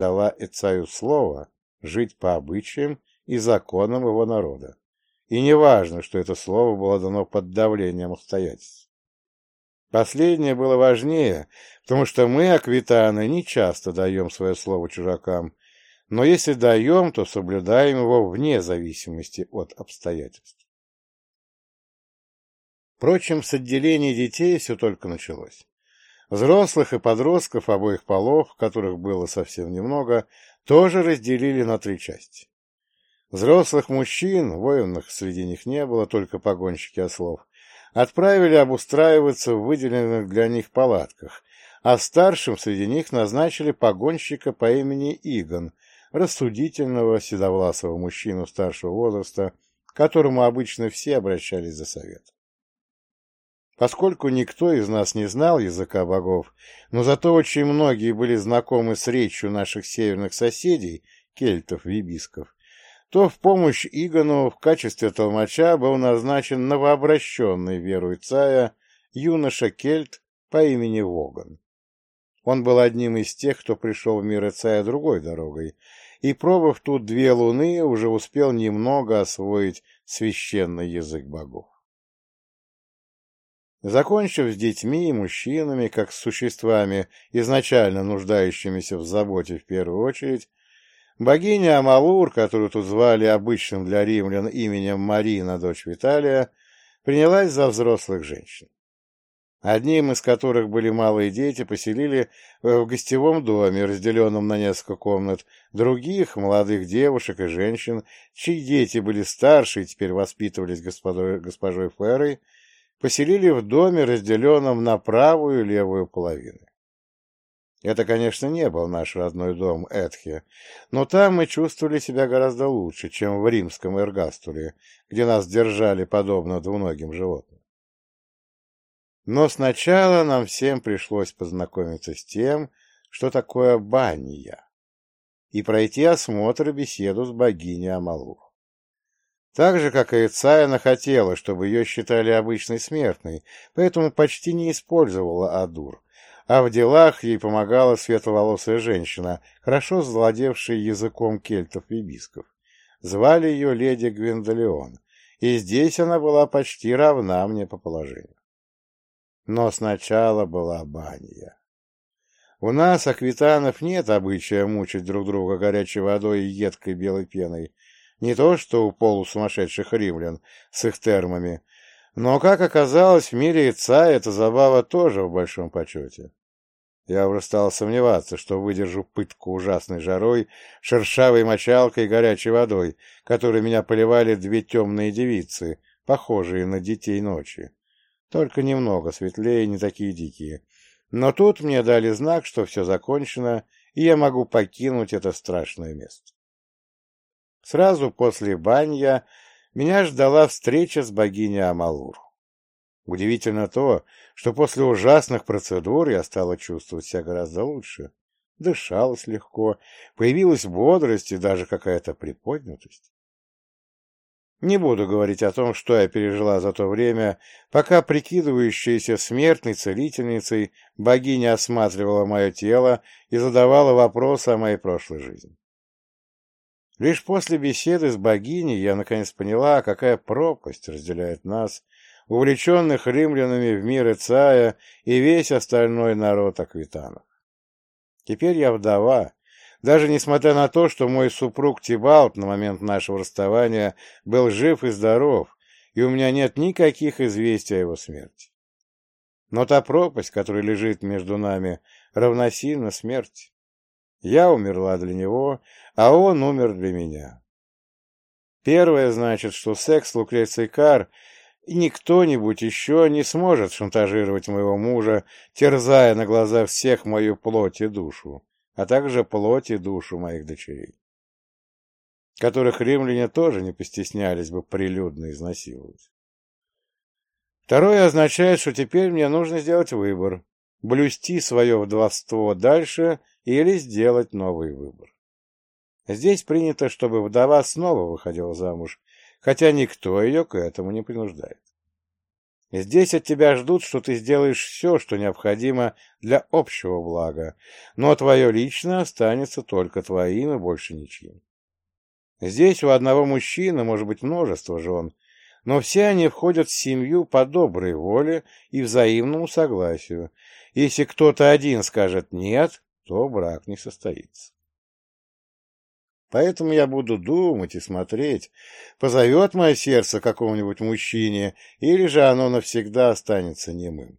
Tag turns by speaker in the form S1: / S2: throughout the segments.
S1: дала Эцаю слово жить по обычаям и законам его народа. И не важно, что это слово было дано под давлением обстоятельств. Последнее было важнее, потому что мы, аквитаны, не часто даем свое слово чужакам, но если даем, то соблюдаем его вне зависимости от обстоятельств. Впрочем, с отделения детей все только началось. Взрослых и подростков обоих полов, которых было совсем немного, тоже разделили на три части. Взрослых мужчин, военных среди них не было, только погонщики ослов, отправили обустраиваться в выделенных для них палатках, а старшим среди них назначили погонщика по имени Игон, рассудительного седовласого мужчину старшего возраста, к которому обычно все обращались за советом. Поскольку никто из нас не знал языка богов, но зато очень многие были знакомы с речью наших северных соседей, кельтов и ибисков, то в помощь Игону в качестве толмача был назначен новообращенный веру Ицая юноша Кельт по имени Воган. Он был одним из тех, кто пришел в мир Ицая другой дорогой, и, пробыв тут две луны, уже успел немного освоить священный язык богов. Закончив с детьми и мужчинами, как с существами, изначально нуждающимися в заботе в первую очередь, богиня Амалур, которую тут звали обычным для римлян именем Марина, дочь Виталия, принялась за взрослых женщин. Одним из которых были малые дети, поселили в гостевом доме, разделенном на несколько комнат, других, молодых девушек и женщин, чьи дети были старше и теперь воспитывались господой, госпожой Ферой, поселили в доме, разделенном на правую и левую половины. Это, конечно, не был наш родной дом Этхе, но там мы чувствовали себя гораздо лучше, чем в римском Эргастуле, где нас держали подобно двуногим животным. Но сначала нам всем пришлось познакомиться с тем, что такое банья, и пройти осмотр и беседу с богиней Амалур. Так же, как и Цаяна хотела, чтобы ее считали обычной смертной, поэтому почти не использовала Адур, а в делах ей помогала светловолосая женщина, хорошо завладевшая языком кельтов и бисков. Звали ее леди Гвиндолеон, и здесь она была почти равна мне по положению. Но сначала была баня. У нас, аквитанов, нет обычая мучить друг друга горячей водой и едкой белой пеной, не то что у полусумасшедших римлян с их термами, но, как оказалось, в мире Ица эта забава тоже в большом почете. Я уже стал сомневаться, что выдержу пытку ужасной жарой, шершавой мочалкой и горячей водой, которой меня поливали две темные девицы, похожие на детей ночи. Только немного светлее, не такие дикие. Но тут мне дали знак, что все закончено, и я могу покинуть это страшное место. Сразу после банья меня ждала встреча с богиней Амалур. Удивительно то, что после ужасных процедур я стала чувствовать себя гораздо лучше. Дышалось легко, появилась бодрость и даже какая-то приподнятость. Не буду говорить о том, что я пережила за то время, пока прикидывающаяся смертной целительницей богиня осматривала мое тело и задавала вопросы о моей прошлой жизни. Лишь после беседы с богиней я наконец поняла, какая пропасть разделяет нас, увлеченных римлянами в мир Ицая и весь остальной народ аквитанов. Теперь я вдова, даже несмотря на то, что мой супруг Тибалт на момент нашего расставания был жив и здоров, и у меня нет никаких известий о его смерти. Но та пропасть, которая лежит между нами, равносильна смерти. Я умерла для него, а он умер для меня. Первое значит, что секс Лукреции Кар и не кто-нибудь еще не сможет шантажировать моего мужа, терзая на глаза всех мою плоть и душу, а также плоть и душу моих дочерей, которых римляне тоже не постеснялись бы прилюдно изнасиловать. Второе означает, что теперь мне нужно сделать выбор, блюсти свое вдовство дальше или сделать новый выбор. Здесь принято, чтобы вдова снова выходила замуж, хотя никто ее к этому не принуждает. Здесь от тебя ждут, что ты сделаешь все, что необходимо для общего блага, но твое личное останется только твоим и больше ничьим. Здесь у одного мужчины может быть множество жен, но все они входят в семью по доброй воле и взаимному согласию. Если кто-то один скажет «нет», то брак не состоится. Поэтому я буду думать и смотреть, позовет мое сердце какому-нибудь мужчине, или же оно навсегда останется немым.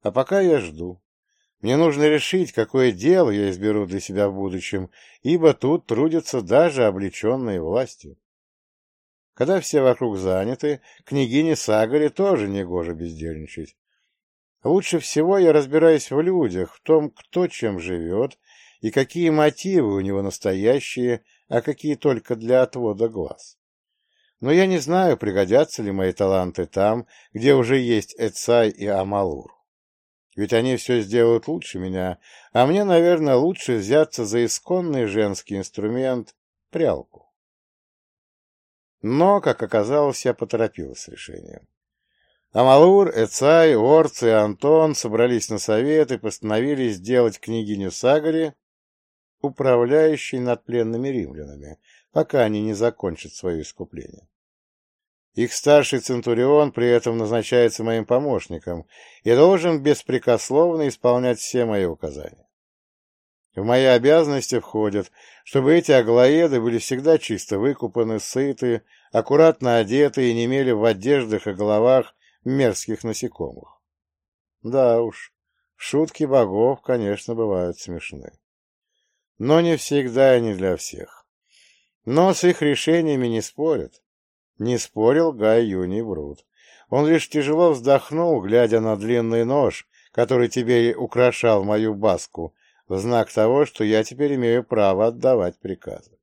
S1: А пока я жду. Мне нужно решить, какое дело я изберу для себя в будущем, ибо тут трудятся даже облеченные властью. Когда все вокруг заняты, княгине Сагаре тоже негоже бездельничать. Лучше всего я разбираюсь в людях, в том, кто чем живет и какие мотивы у него настоящие, а какие только для отвода глаз. Но я не знаю, пригодятся ли мои таланты там, где уже есть Эцай и Амалур. Ведь они все сделают лучше меня, а мне, наверное, лучше взяться за исконный женский инструмент — прялку. Но, как оказалось, я поторопился с решением. Амалур, Эцай, Орц и Антон собрались на совет и постановили сделать княгиню Сагари управляющей над пленными римлянами, пока они не закончат свое искупление. Их старший Центурион при этом назначается моим помощником и должен беспрекословно исполнять все мои указания. В мои обязанности входит, чтобы эти аглоеды были всегда чисто выкупаны, сыты, аккуратно одеты и не имели в одеждах и головах мерзких насекомых. Да уж, шутки богов, конечно, бывают смешны но не всегда и не для всех. Но с их решениями не спорят. Не спорил Гай Юний Брут. Он лишь тяжело вздохнул, глядя на длинный нож, который теперь украшал мою баску, в знак того, что я теперь имею право отдавать приказы.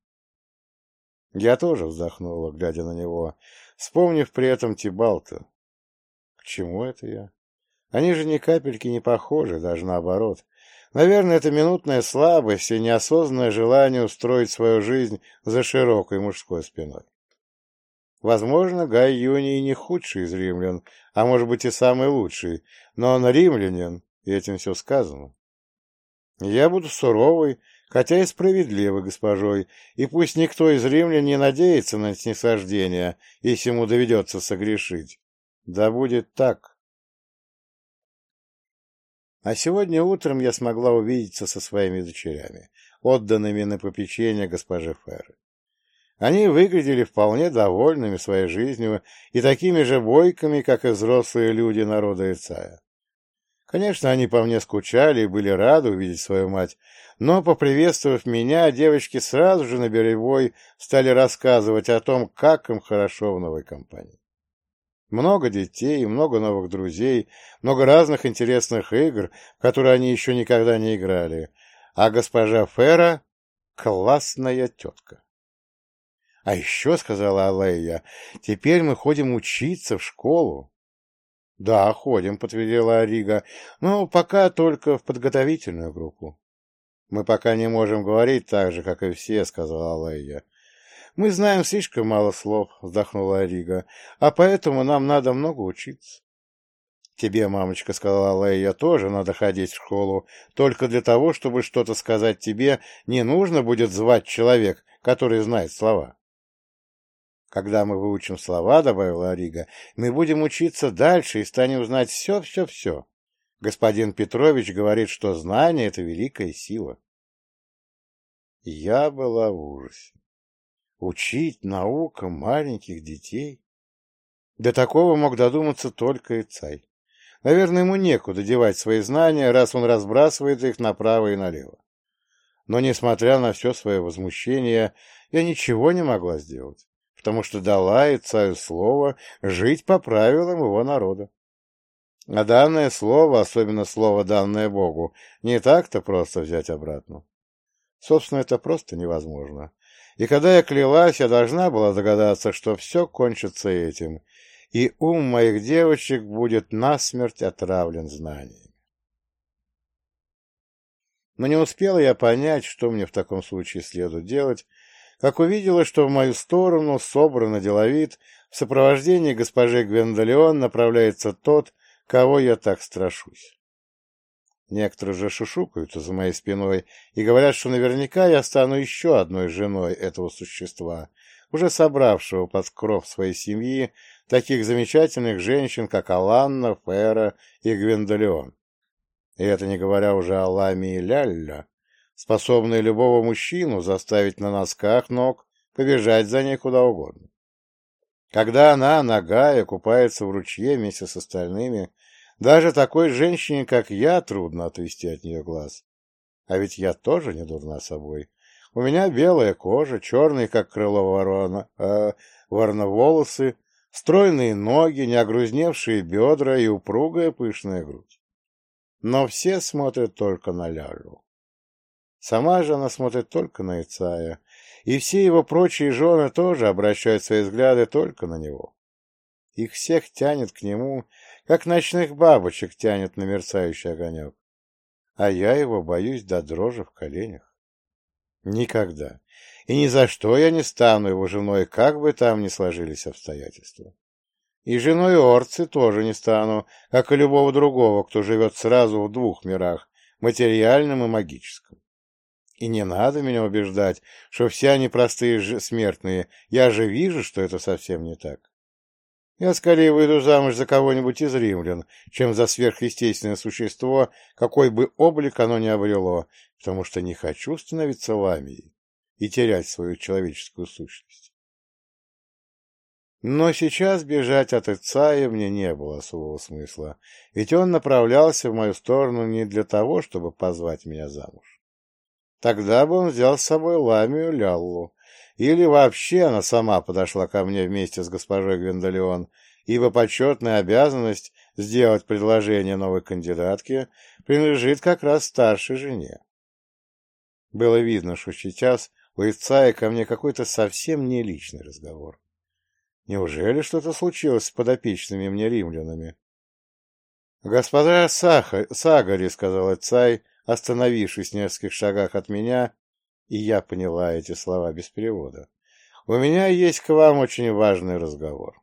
S1: Я тоже вздохнула, глядя на него, вспомнив при этом Тибалта. Чему это я? Они же ни капельки не похожи, даже наоборот. Наверное, это минутная слабость и неосознанное желание устроить свою жизнь за широкой мужской спиной. Возможно, Гай Юний не худший из римлян, а может быть и самый лучший, но он римлянин, и этим все сказано. Я буду суровой, хотя и справедливой госпожой, и пусть никто из римлян не надеется на снисхождение, если ему доведется согрешить. Да будет так. А сегодня утром я смогла увидеться со своими дочерями, отданными на попечение госпожи Ферры. Они выглядели вполне довольными своей жизнью и такими же бойками, как и взрослые люди народа Ицая. Конечно, они по мне скучали и были рады увидеть свою мать, но, поприветствовав меня, девочки сразу же на береговой стали рассказывать о том, как им хорошо в новой компании. Много детей, много новых друзей, много разных интересных игр, которые они еще никогда не играли. А госпожа Фера — классная тетка. — А еще, — сказала Алея, — теперь мы ходим учиться в школу. — Да, ходим, — подтвердила Арига, — но пока только в подготовительную группу. — Мы пока не можем говорить так же, как и все, — сказала Алея. Мы знаем слишком мало слов, вздохнула Рига, а поэтому нам надо много учиться. Тебе, мамочка, сказала Лея, тоже надо ходить в школу. Только для того, чтобы что-то сказать тебе, не нужно будет звать человек, который знает слова. Когда мы выучим слова, добавила Рига, мы будем учиться дальше и станем знать все-все-все. Господин Петрович говорит, что знание — это великая сила. Я была в ужасе. Учить наукам маленьких детей? До такого мог додуматься только Ицай. Наверное, ему некуда девать свои знания, раз он разбрасывает их направо и налево. Но, несмотря на все свое возмущение, я ничего не могла сделать, потому что дала Ицаю слово жить по правилам его народа. А данное слово, особенно слово, данное Богу, не так-то просто взять обратно. Собственно, это просто невозможно. И когда я клялась, я должна была догадаться, что все кончится этим, и ум моих девочек будет насмерть отравлен знаниями. Но не успела я понять, что мне в таком случае следует делать, как увидела, что в мою сторону, собрано деловит, в сопровождении госпожи Гвендолеон направляется тот, кого я так страшусь. Некоторые же шушукаются за моей спиной и говорят, что наверняка я стану еще одной женой этого существа, уже собравшего под кров своей семьи таких замечательных женщин, как Аланна, Фера и Гвендолеон. И это не говоря уже о Ламе и Лялля, способные любого мужчину заставить на носках ног побежать за ней куда угодно. Когда она, нагая, купается в ручье вместе с остальными, даже такой женщине, как я, трудно отвести от нее глаз. А ведь я тоже не дурна собой. У меня белая кожа, черные, как крыло ворона, э, ворона стройные ноги, неогрузневшие бедра и упругая пышная грудь. Но все смотрят только на Лялю. Сама же она смотрит только на Ицая, и все его прочие жены тоже обращают свои взгляды только на него. Их всех тянет к нему, как ночных бабочек тянет на мерцающий огонек. А я его боюсь до дрожи в коленях. Никогда. И ни за что я не стану его женой, как бы там ни сложились обстоятельства. И женой Орцы тоже не стану, как и любого другого, кто живет сразу в двух мирах, материальном и магическом. И не надо меня убеждать, что все они простые смертные, я же вижу, что это совсем не так. Я скорее выйду замуж за кого-нибудь из римлян, чем за сверхъестественное существо, какой бы облик оно ни обрело, потому что не хочу становиться ламией и терять свою человеческую сущность. Но сейчас бежать от Ицая мне не было особого смысла, ведь он направлялся в мою сторону не для того, чтобы позвать меня замуж. Тогда бы он взял с собой Ламию Ляллу, или вообще она сама подошла ко мне вместе с госпожой Гвендолеон, ибо почетная обязанность сделать предложение новой кандидатке принадлежит как раз старшей жене. Было видно, что сейчас у Ицая ко мне какой-то совсем не личный разговор. Неужели что-то случилось с подопечными мне римлянами? — Господа Саха, Сагари, — сказал Ицай, остановившись в нескольких шагах от меня и я поняла эти слова без перевода. «У меня есть к вам очень важный разговор».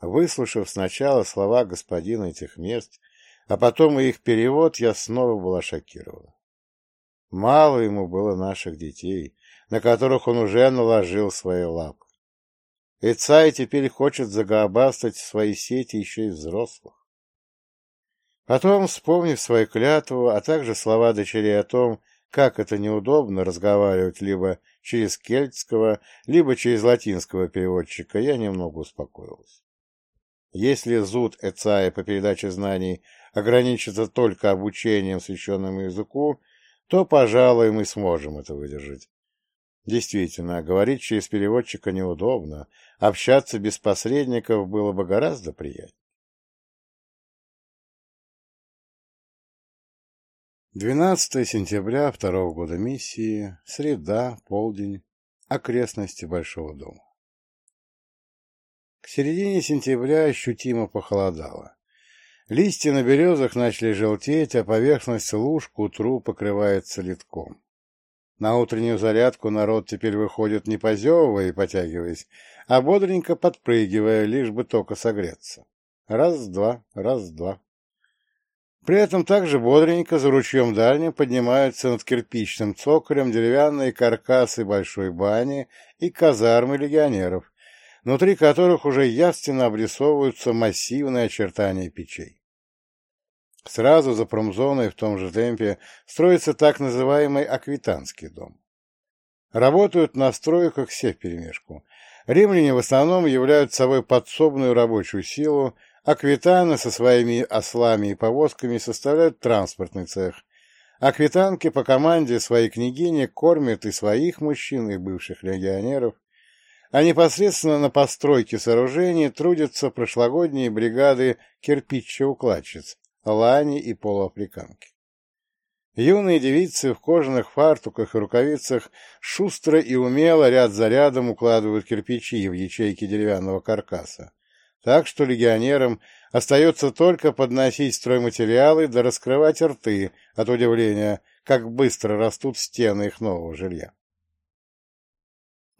S1: Выслушав сначала слова господина этих мест, а потом и их перевод, я снова была шокирована. Мало ему было наших детей, на которых он уже наложил свои лапы. Ицай теперь хочет загообастать в свои сети еще и взрослых. Потом, вспомнив свою клятву, а также слова дочерей о том, как это неудобно разговаривать либо через кельтского, либо через латинского переводчика, я немного успокоился. Если зуд Эцая по передаче знаний ограничится только обучением священному языку, то, пожалуй, мы сможем это выдержать. Действительно, говорить через переводчика неудобно, общаться без посредников было бы гораздо приятнее. 12 сентября второго года миссии, среда, полдень, окрестности Большого дома. К середине сентября ощутимо похолодало. Листья на березах начали желтеть, а поверхность луж к утру покрывается литком. На утреннюю зарядку народ теперь выходит не позевывая и потягиваясь, а бодренько подпрыгивая, лишь бы только согреться. Раз-два, раз-два. При этом также бодренько за ручьем дальним поднимаются над кирпичным цоколем деревянные каркасы большой бани и казармы легионеров, внутри которых уже явственно обрисовываются массивные очертания печей. Сразу за промзоной в том же темпе строится так называемый аквитанский дом. Работают на стройках все вперемешку. Римляне в основном являются собой подсобную рабочую силу, Аквитаны со своими ослами и повозками составляют транспортный цех. Аквитанки по команде своей княгини кормят и своих мужчин, и бывших легионеров, а непосредственно на постройке сооружений трудятся прошлогодние бригады кирпичеукладчиц, лани и полуафриканки. Юные девицы в кожаных фартуках и рукавицах шустро и умело ряд за рядом укладывают кирпичи в ячейки деревянного каркаса, так что легионерам остается только подносить стройматериалы да раскрывать рты от удивления, как быстро растут стены их нового жилья.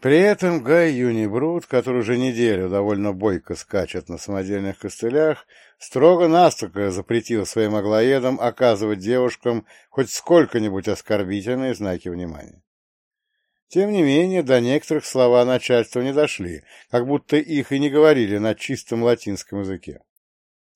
S1: При этом Гай Юнибрут, который уже неделю довольно бойко скачет на самодельных костылях, строго-настрого запретил своим аглоедам оказывать девушкам хоть сколько-нибудь оскорбительные знаки внимания. Тем не менее, до некоторых слова начальства не дошли, как будто их и не говорили на чистом латинском языке.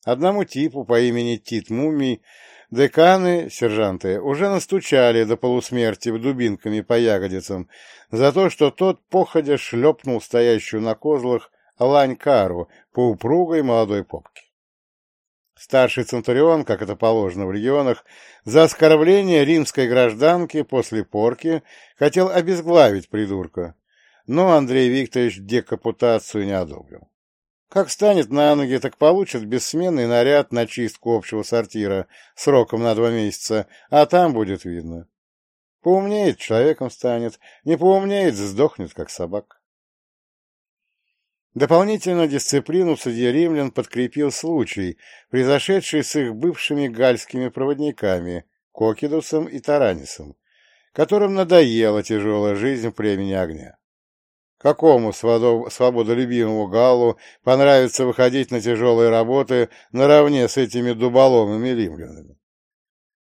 S1: Одному типу по имени Тит Мумий деканы, сержанты, уже настучали до полусмерти дубинками по ягодицам за то, что тот походя шлепнул стоящую на козлах лань Кару по упругой молодой попке. Старший Центурион, как это положено в регионах, за оскорбление римской гражданки после порки хотел обезглавить придурка, но Андрей Викторович декапутацию не одобрил. Как станет на ноги, так получит бессменный наряд на чистку общего сортира сроком на два месяца, а там будет видно. Поумнеет, человеком станет, не поумнеет, сдохнет, как собака. Дополнительно дисциплину среди римлян подкрепил случай, произошедший с их бывшими гальскими проводниками Кокидусом и Таранисом, которым надоела тяжелая жизнь в племени огня. Какому свободолюбимому галу понравится выходить на тяжелые работы наравне с этими дуболомыми римлянами?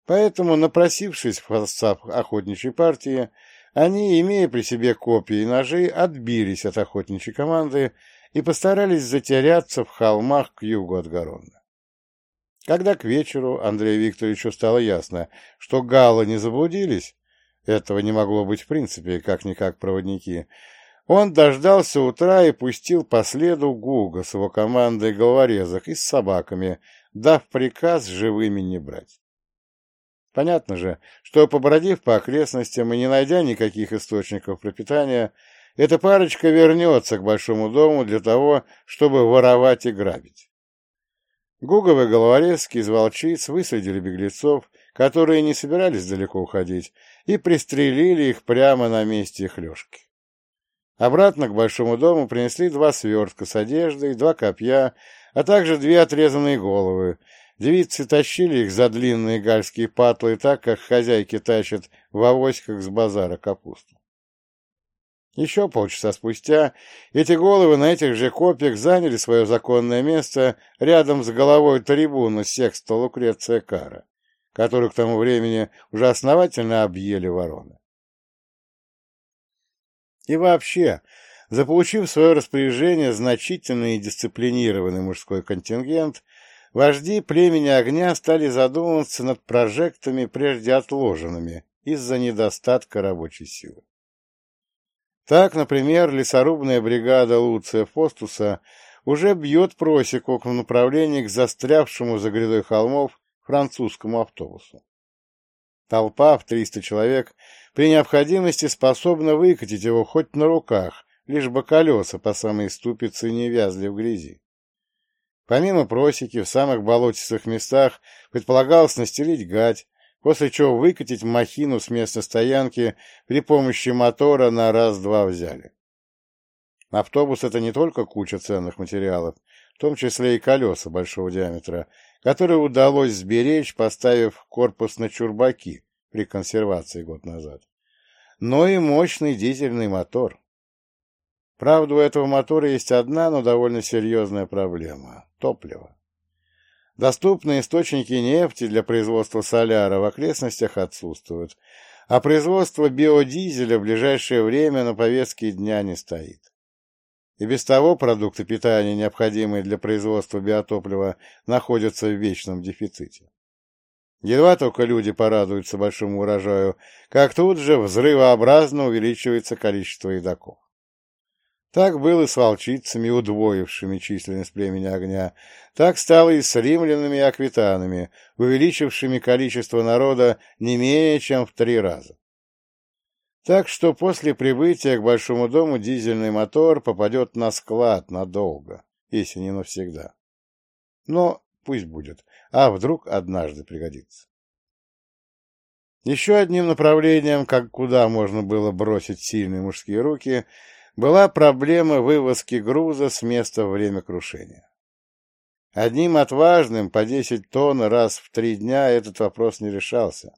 S1: Поэтому, напросившись в состав охотничьей партии, они, имея при себе копии и ножи, отбились от охотничьей команды и постарались затеряться в холмах к югу от Гаронна. Когда к вечеру Андрею Викторовичу стало ясно, что галы не заблудились, этого не могло быть в принципе, как-никак проводники, он дождался утра и пустил по следу Гуга с его командой головорезок и с собаками, дав приказ живыми не брать. Понятно же, что, побродив по окрестностям и не найдя никаких источников пропитания, эта парочка вернется к большому дому для того, чтобы воровать и грабить. Гуговы головорезки из волчиц выследили беглецов, которые не собирались далеко уходить, и пристрелили их прямо на месте их лёжки. Обратно к большому дому принесли два свертка с одеждой, два копья, а также две отрезанные головы. Девицы тащили их за длинные гальские патлы так, как хозяйки тащат в авоськах с базара капусту. Еще полчаса спустя эти головы на этих же копьях заняли свое законное место рядом с головой трибуна секста Лукреция Кара, которую к тому времени уже основательно объели вороны. И вообще, заполучив в свое распоряжение значительный и дисциплинированный мужской контингент, вожди племени огня стали задумываться над прожектами, прежде отложенными из-за недостатка рабочей силы. Так, например, лесорубная бригада Луция Фостуса уже бьет просеку в направлении к застрявшему за грядой холмов французскому автобусу. Толпа в 300 человек при необходимости способна выкатить его хоть на руках, лишь бы колеса по самой ступице не вязли в грязи. Помимо просеки, в самых болотистых местах предполагалось настелить гать, после чего выкатить махину с места стоянки при помощи мотора на раз-два взяли. Автобус — это не только куча ценных материалов, в том числе и колеса большого диаметра, которые удалось сберечь, поставив корпус на чурбаки при консервации год назад, но и мощный дизельный мотор. Правда, у этого мотора есть одна, но довольно серьезная проблема — топливо. Доступные источники нефти для производства соляра в окрестностях отсутствуют, а производство биодизеля в ближайшее время на повестке дня не стоит. И без того продукты питания, необходимые для производства биотоплива, находятся в вечном дефиците. Едва только люди порадуются большому урожаю, как тут же взрывообразно увеличивается количество едоков. Так было и с волчицами, удвоившими численность племени огня. Так стало и с римлянами и аквитанами, увеличившими количество народа не менее чем в три раза. Так что после прибытия к Большому дому дизельный мотор попадет на склад надолго, если не навсегда. Но пусть будет, а вдруг однажды пригодится. Еще одним направлением, как куда можно было бросить сильные мужские руки — была проблема вывозки груза с места в время крушения. Одним отважным по 10 тонн раз в три дня этот вопрос не решался.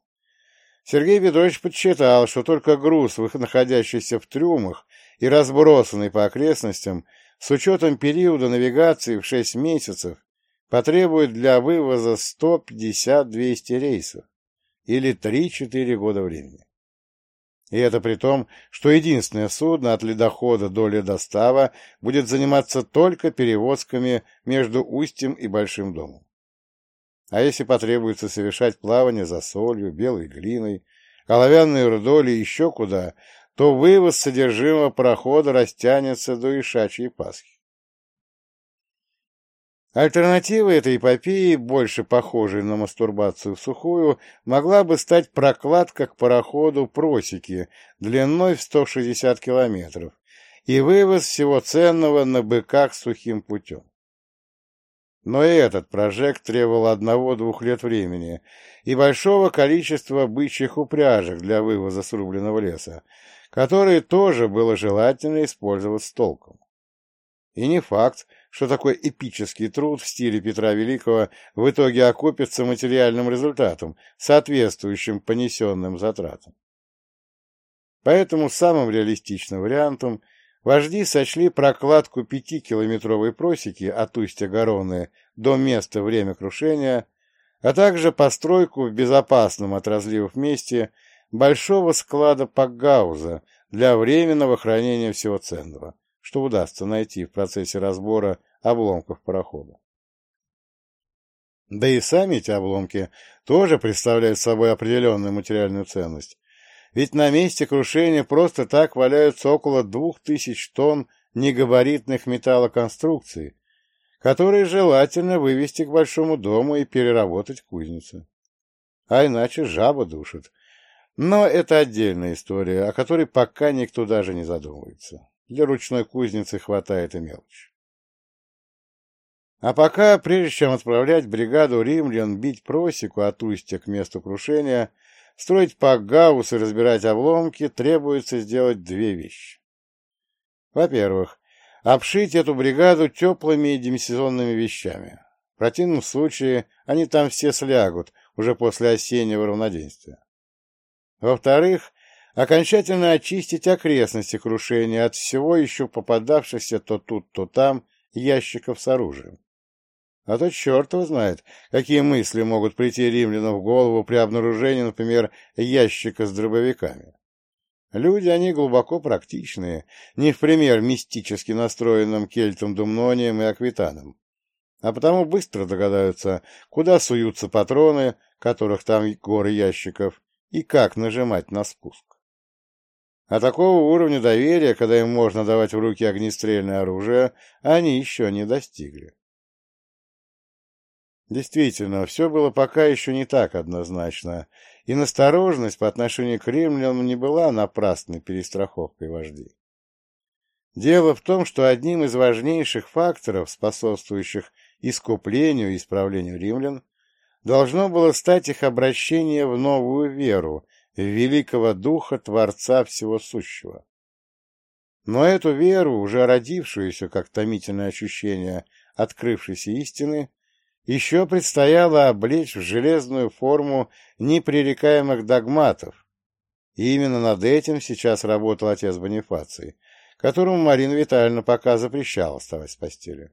S1: Сергей Петрович подсчитал, что только груз, находящийся в трюмах и разбросанный по окрестностям, с учетом периода навигации в 6 месяцев, потребует для вывоза 150-200 рейсов или 3-4 года времени. И это при том, что единственное судно от ледохода до ледостава будет заниматься только перевозками между Устьем и Большим домом. А если потребуется совершать плавание за солью, белой глиной, оловянной рудой или еще куда, то вывоз содержимого парохода растянется до Ишачьей Пасхи. Альтернативой этой эпопеи, больше похожей на мастурбацию в сухую, могла бы стать прокладка к пароходу просеки длиной в 160 километров и вывоз всего ценного на быках сухим путем. Но и этот прожект требовал одного-двух лет времени и большого количества бычьих упряжек для вывоза срубленного леса, которые тоже было желательно использовать с толком. И не факт, что такой эпический труд в стиле Петра Великого в итоге окупится материальным результатом, соответствующим понесенным затратам. Поэтому самым реалистичным вариантом вожди сочли прокладку пятикилометровой просеки от устья Гороны до места время крушения, а также постройку в безопасном от разливов месте большого склада Пакгауза для временного хранения всего ценного, что удастся найти в процессе разбора обломков парохода. Да и сами эти обломки тоже представляют собой определенную материальную ценность, ведь на месте крушения просто так валяются около двух тысяч тонн негабаритных металлоконструкций, которые желательно вывести к большому дому и переработать в кузнице. А иначе жаба душит. Но это отдельная история, о которой пока никто даже не задумывается. Для ручной кузницы хватает и мелочи. А пока, прежде чем отправлять бригаду римлян бить просеку от устья к месту крушения, строить пакгаус и разбирать обломки, требуется сделать две вещи. Во-первых, обшить эту бригаду теплыми и демисезонными вещами. В противном случае они там все слягут уже после осеннего равноденствия. Во-вторых, окончательно очистить окрестности крушения от всего еще попадавшихся то тут, то там ящиков с оружием. А то черт его знает, какие мысли могут прийти римлянам в голову при обнаружении, например, ящика с дробовиками. Люди, они глубоко практичные, не в пример мистически настроенным кельтом Думнонием и Аквитаном, а потому быстро догадаются, куда суются патроны, которых там горы ящиков, и как нажимать на спуск. А такого уровня доверия, когда им можно давать в руки огнестрельное оружие, они еще не достигли. Действительно, все было пока еще не так однозначно, и настороженность по отношению к римлянам не была напрасной перестраховкой вождей. Дело в том, что одним из важнейших факторов, способствующих искуплению и исправлению римлян, должно было стать их обращение в новую веру, в великого духа Творца Всего Сущего. Но эту веру, уже родившуюся как томительное ощущение открывшейся истины, еще предстояло облечь в железную форму непререкаемых догматов, и именно над этим сейчас работал отец Бонифаций, которому Марина Витальевна пока запрещала вставать с постели.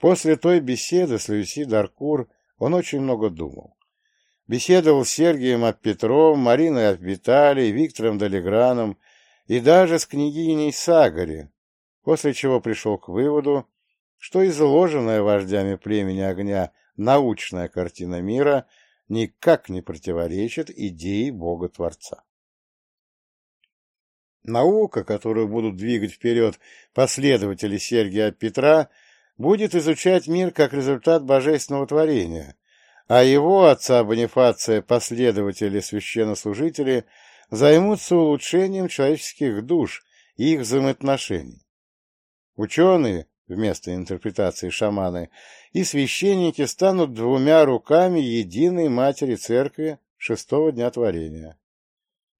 S1: После той беседы с Люси Даркур он очень много думал. Беседовал с Сергием от Петром, Мариной от Виталий, Виктором Долеграном и даже с княгиней Сагари, после чего пришел к выводу, что изложенная вождями племени огня научная картина мира никак не противоречит идее Бога-Творца. Наука, которую будут двигать вперед последователи Сергия Петра, будет изучать мир как результат божественного творения, а его отца Бонифация последователи священнослужители займутся улучшением человеческих душ и их взаимоотношений. Ученые, вместо интерпретации шаманы, и священники станут двумя руками единой Матери Церкви шестого дня творения.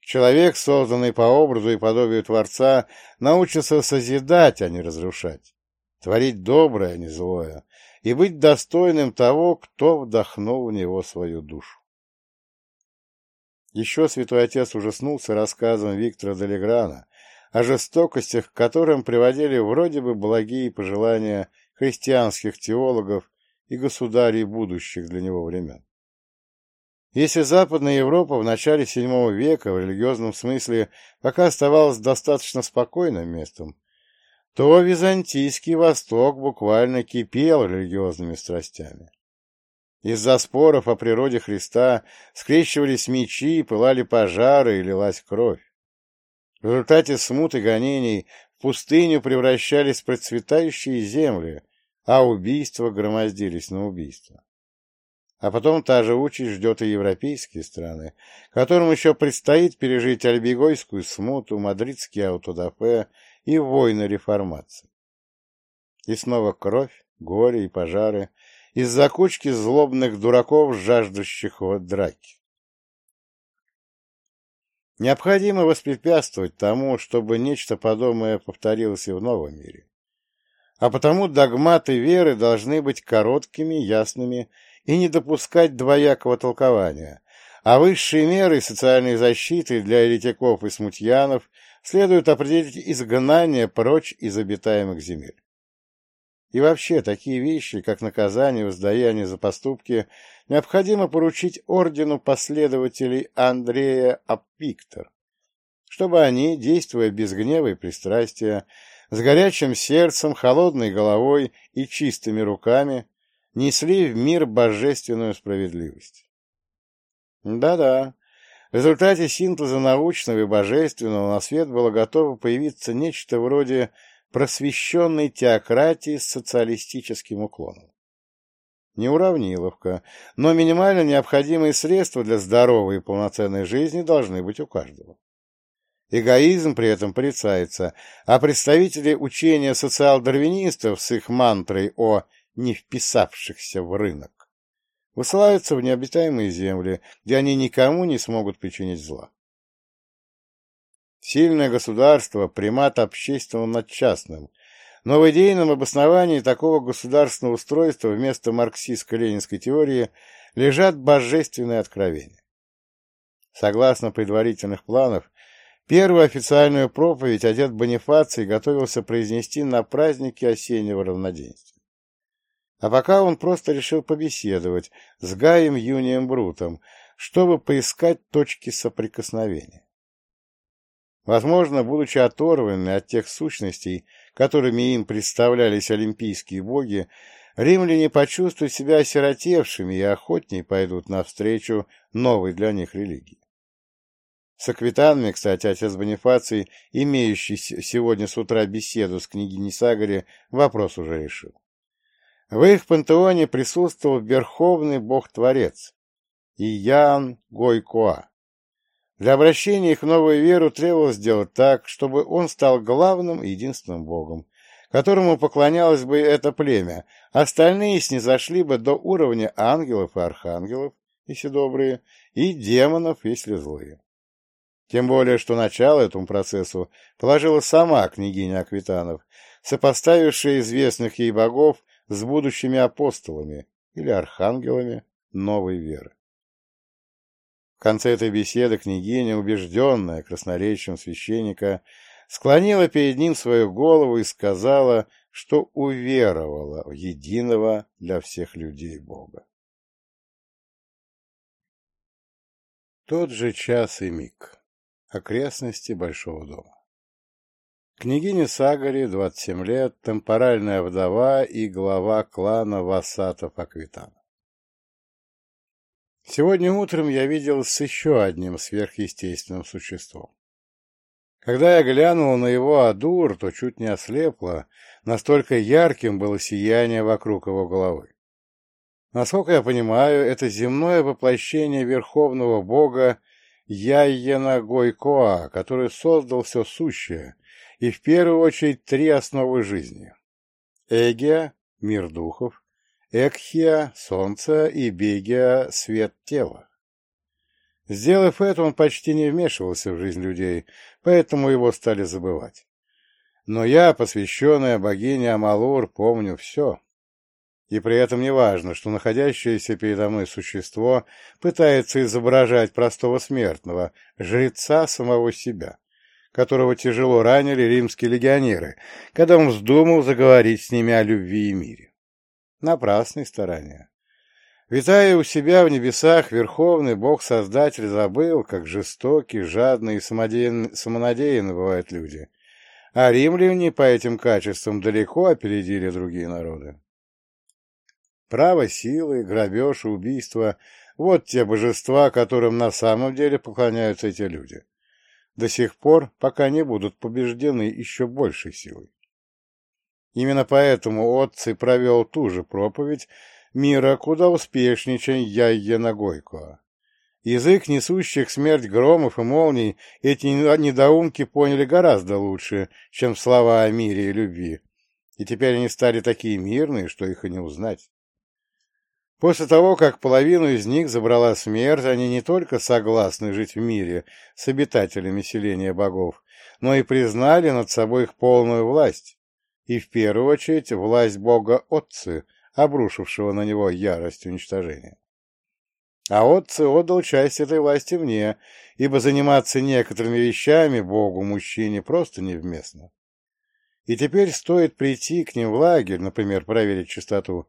S1: Человек, созданный по образу и подобию Творца, научится созидать, а не разрушать, творить доброе, а не злое, и быть достойным того, кто вдохнул в него свою душу. Еще святой отец ужаснулся рассказом Виктора Делеграна о жестокостях, к которым приводили вроде бы благие пожелания христианских теологов и государей будущих для него времен. Если Западная Европа в начале VII века в религиозном смысле пока оставалась достаточно спокойным местом, то Византийский Восток буквально кипел религиозными страстями. Из-за споров о природе Христа скрещивались мечи, пылали пожары и лилась кровь. В результате смут и гонений в пустыню превращались процветающие земли, а убийства громоздились на убийства. А потом та же участь ждет и европейские страны, которым еще предстоит пережить альбегойскую смуту, мадридский аутодафе и войны реформации. И снова кровь, горе и пожары из-за кучки злобных дураков, жаждущих вот драки. Необходимо воспрепятствовать тому, чтобы нечто подобное повторилось и в новом мире. А потому догматы веры должны быть короткими, ясными и не допускать двоякого толкования, а высшие меры социальной защиты для еретиков и смутьянов следует определить изгнание прочь из обитаемых земель. И вообще, такие вещи, как наказание, воздаяние за поступки, необходимо поручить ордену последователей Андрея Апвиктор, чтобы они, действуя без гнева и пристрастия, с горячим сердцем, холодной головой и чистыми руками, несли в мир божественную справедливость. Да-да, в результате синтеза научного и божественного на свет было готово появиться нечто вроде просвещенной теократии с социалистическим уклоном. Не уравниловка, но минимально необходимые средства для здоровой и полноценной жизни должны быть у каждого. Эгоизм при этом порицается, а представители учения социал-дарвинистов с их мантрой о «не вписавшихся в рынок» высылаются в необитаемые земли, где они никому не смогут причинить зла. Сильное государство – примат общественного над частным, но в идейном обосновании такого государственного устройства вместо марксистско-ленинской теории лежат божественные откровения. Согласно предварительных планов, первую официальную проповедь отец Бонифаций готовился произнести на празднике осеннего равноденствия. А пока он просто решил побеседовать с Гаем Юнием Брутом, чтобы поискать точки соприкосновения. Возможно, будучи оторванными от тех сущностей, которыми им представлялись олимпийские боги, римляне почувствуют себя осиротевшими и охотнее пойдут навстречу новой для них религии. С аквитанами, кстати, отец Бонифаций, имеющий сегодня с утра беседу с княгиней Сагари, вопрос уже решил. В их пантеоне присутствовал верховный бог-творец Иян Гойкоа, для обращения их в новую веру требовалось сделать так, чтобы он стал главным и единственным богом, которому поклонялось бы это племя, остальные снизошли бы до уровня ангелов и архангелов, если добрые, и демонов, если злые. Тем более, что начало этому процессу положила сама княгиня Аквитанов, сопоставившая известных ей богов с будущими апостолами или архангелами новой веры. В конце этой беседы княгиня, убежденная красноречием священника, склонила перед ним свою голову и сказала, что уверовала в единого для всех людей Бога. Тот же час и миг. Окрестности Большого дома. Княгиня Сагари, 27 лет, темпоральная вдова и глава клана Васатов-Аквитана. Сегодня утром я видел с еще одним сверхъестественным существом. Когда я глянул на его адур, то чуть не ослепло, настолько ярким было сияние вокруг его головы. Насколько я понимаю, это земное воплощение верховного бога Яйена Гойкоа, который создал все сущее, и в первую очередь три основы жизни. Эгия — мир духов, Экхия — солнце и Бегия — свет тела. Сделав это, он почти не вмешивался в жизнь людей, поэтому его стали забывать. Но я, посвященная богине Амалур, помню все. И при этом не важно, что находящееся передо мной существо пытается изображать простого смертного, жреца самого себя, которого тяжело ранили римские легионеры, когда он вздумал заговорить с ними о любви и мире. Напрасные старания. Витая у себя в небесах, Верховный Бог-Создатель забыл, как жестокие, жадные и самонадеянны бывают люди, а римляне по этим качествам далеко опередили другие народы. Право силы, грабеж и убийство — вот те божества, которым на самом деле поклоняются эти люди. До сих пор, пока не будут побеждены еще большей силой. Именно поэтому Отций провел ту же проповедь мира куда успешнее, чем Яйя Нагойко. Язык несущих смерть громов и молний эти недоумки поняли гораздо лучше, чем слова о мире и любви, и теперь они стали такие мирные, что их и не узнать. После того, как половину из них забрала смерть, они не только согласны жить в мире с обитателями селения богов, но и признали над собой их полную власть, и в первую очередь власть бога Отцы, обрушившего на него ярость уничтожения. А Отцы отдал часть этой власти мне, ибо заниматься некоторыми вещами богу-мужчине просто невместно. И теперь стоит прийти к ним в лагерь, например, проверить чистоту,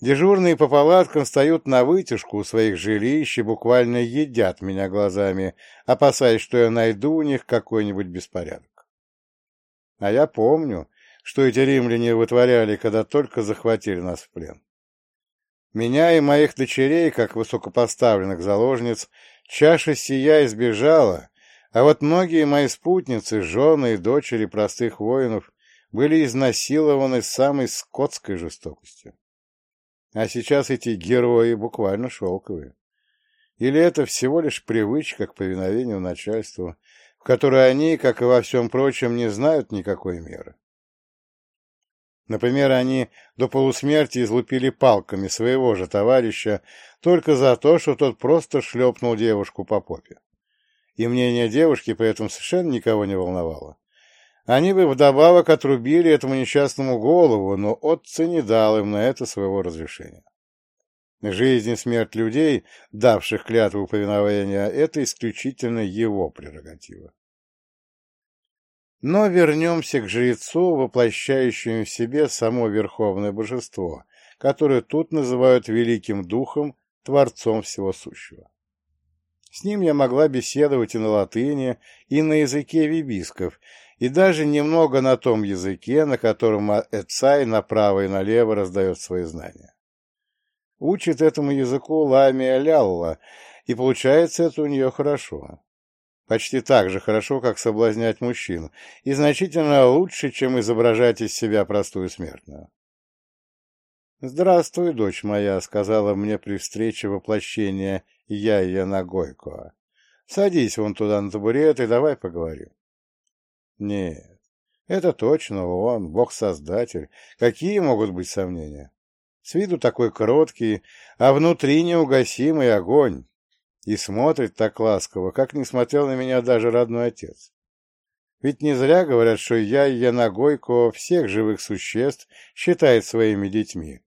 S1: Дежурные по палаткам встают на вытяжку у своих жилищ и буквально едят меня глазами, опасаясь, что я найду у них какой-нибудь беспорядок. А я помню, что эти римляне вытворяли, когда только захватили нас в плен. Меня и моих дочерей, как высокопоставленных заложниц, чаша сия избежала, а вот многие мои спутницы, жены и дочери простых воинов, были изнасилованы самой скотской жестокостью. А сейчас эти герои буквально шелковые. Или это всего лишь привычка к повиновению начальству, в которой они, как и во всем прочем, не знают никакой меры. Например, они до полусмерти излупили палками своего же товарища только за то, что тот просто шлепнул девушку по попе. И мнение девушки при этом совершенно никого не волновало. Они бы вдобавок отрубили этому несчастному голову, но отцы не дал им на это своего разрешения. Жизнь и смерть людей, давших клятву повиновения, это исключительно его прерогатива. Но вернемся к жрецу, воплощающему в себе само Верховное Божество, которое тут называют Великим Духом, Творцом Всего Сущего. С ним я могла беседовать и на латыни, и на языке вибисков, и даже немного на том языке, на котором Эцай направо и налево раздает свои знания. Учит этому языку Ламия Лялла, и получается это у нее хорошо. Почти так же хорошо, как соблазнять мужчин, и значительно лучше, чем изображать из себя простую смертную. «Здравствуй, дочь моя», — сказала мне при встрече воплощения Яя Нагойко. «Садись вон туда на табурет и давай поговорим». Нет, это точно он, бог-создатель. Какие могут быть сомнения? С виду такой короткий, а внутри неугасимый огонь. И смотрит так ласково, как не смотрел на меня даже родной отец. Ведь не зря говорят, что я и Янагойко всех живых существ считает своими детьми.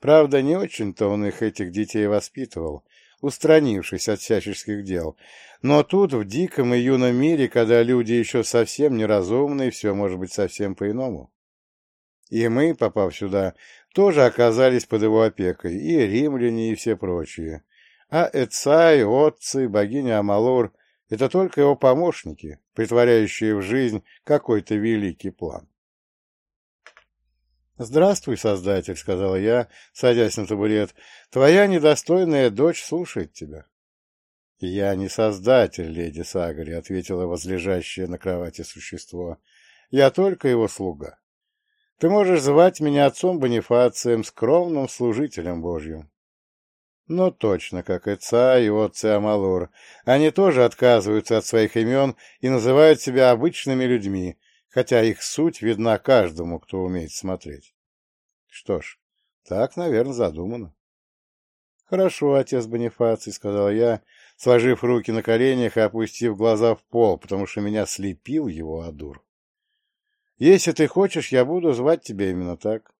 S1: Правда, не очень-то он их, этих детей, воспитывал, устранившись от всяческих дел, но тут, в диком и юном мире, когда люди еще совсем неразумны, все может быть совсем по-иному. И мы, попав сюда, тоже оказались под его опекой, и римляне, и все прочие. А Эцай, Отцы, богиня Амалур — это только его помощники, притворяющие в жизнь какой-то великий план. «Здравствуй, Создатель», — сказала я, садясь на табурет. «Твоя недостойная дочь слушает тебя». «Я не создатель, леди Сагари», — ответила возлежащее на кровати существо. «Я только его слуга. Ты можешь звать меня отцом Бонифацием, скромным служителем Божьим». «Ну, точно, как отца и отцы Амалур. Они тоже отказываются от своих имен и называют себя обычными людьми, хотя их суть видна каждому, кто умеет смотреть. Что ж, так, наверное, задумано». «Хорошо, отец Бонифаций», — сказал я, — сложив руки на коленях и опустив глаза в пол, потому что меня слепил его Адур. «Если ты хочешь, я буду звать тебя именно так.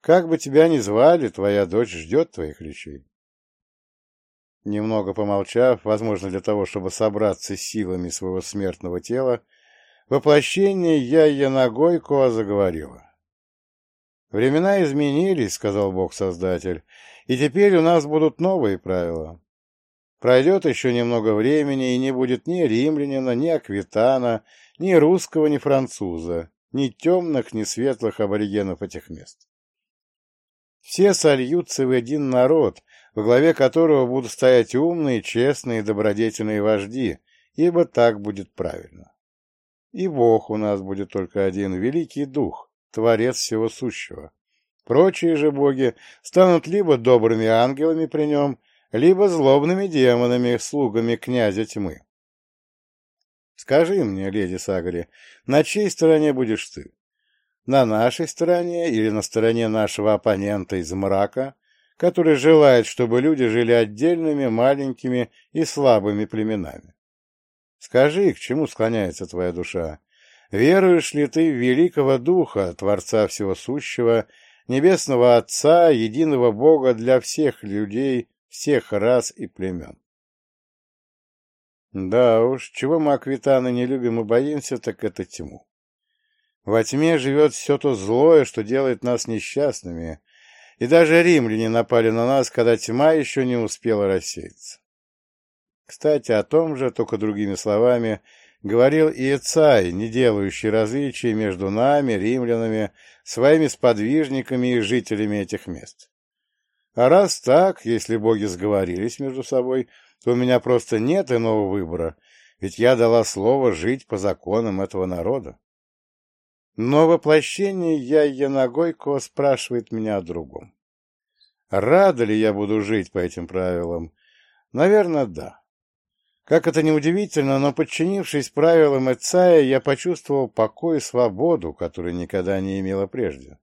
S1: Как бы тебя ни звали, твоя дочь ждет твоих речей». Немного помолчав, возможно, для того, чтобы собраться силами своего смертного тела, воплощение Яйя Нагойко заговорило. «Времена изменились», — сказал Бог-Создатель, — «и теперь у нас будут новые правила. Пройдет еще немного времени, и не будет ни римлянина, ни аквитана, ни русского, ни француза, ни темных, ни светлых аборигенов этих мест. Все сольются в один народ, во главе которого будут стоять умные, честные, добродетельные вожди, ибо так будет правильно. И Бог у нас будет только один, Великий Дух, Творец всего сущего. Прочие же боги станут либо добрыми ангелами при нем, либо злобными демонами, слугами князя тьмы. Скажи мне, леди Сагари, на чьей стороне будешь ты? На нашей стороне или на стороне нашего оппонента из мрака, который желает, чтобы люди жили отдельными, маленькими и слабыми племенами? Скажи, к чему склоняется твоя душа? Веруешь ли ты в великого Духа, Творца Всего Сущего, Небесного Отца, единого Бога для всех людей всех рас и племен. Да уж, чего мы, аквитаны, не любим и боимся, так это тьму. Во тьме живет все то злое, что делает нас несчастными, и даже римляне напали на нас, когда тьма еще не успела рассеяться. Кстати, о том же, только другими словами, говорил и Ицай, не делающий различий между нами, римлянами, своими сподвижниками и жителями этих мест. А раз так, если боги сговорились между собой, то у меня просто нет иного выбора, ведь я дала слово жить по законам этого народа. Но воплощение я Янагойко спрашивает меня о другом. Рада ли я буду жить по этим правилам? Наверное, да. Как это ни удивительно, но подчинившись правилам Эцая, я почувствовал покой и свободу, которую никогда не имела прежде.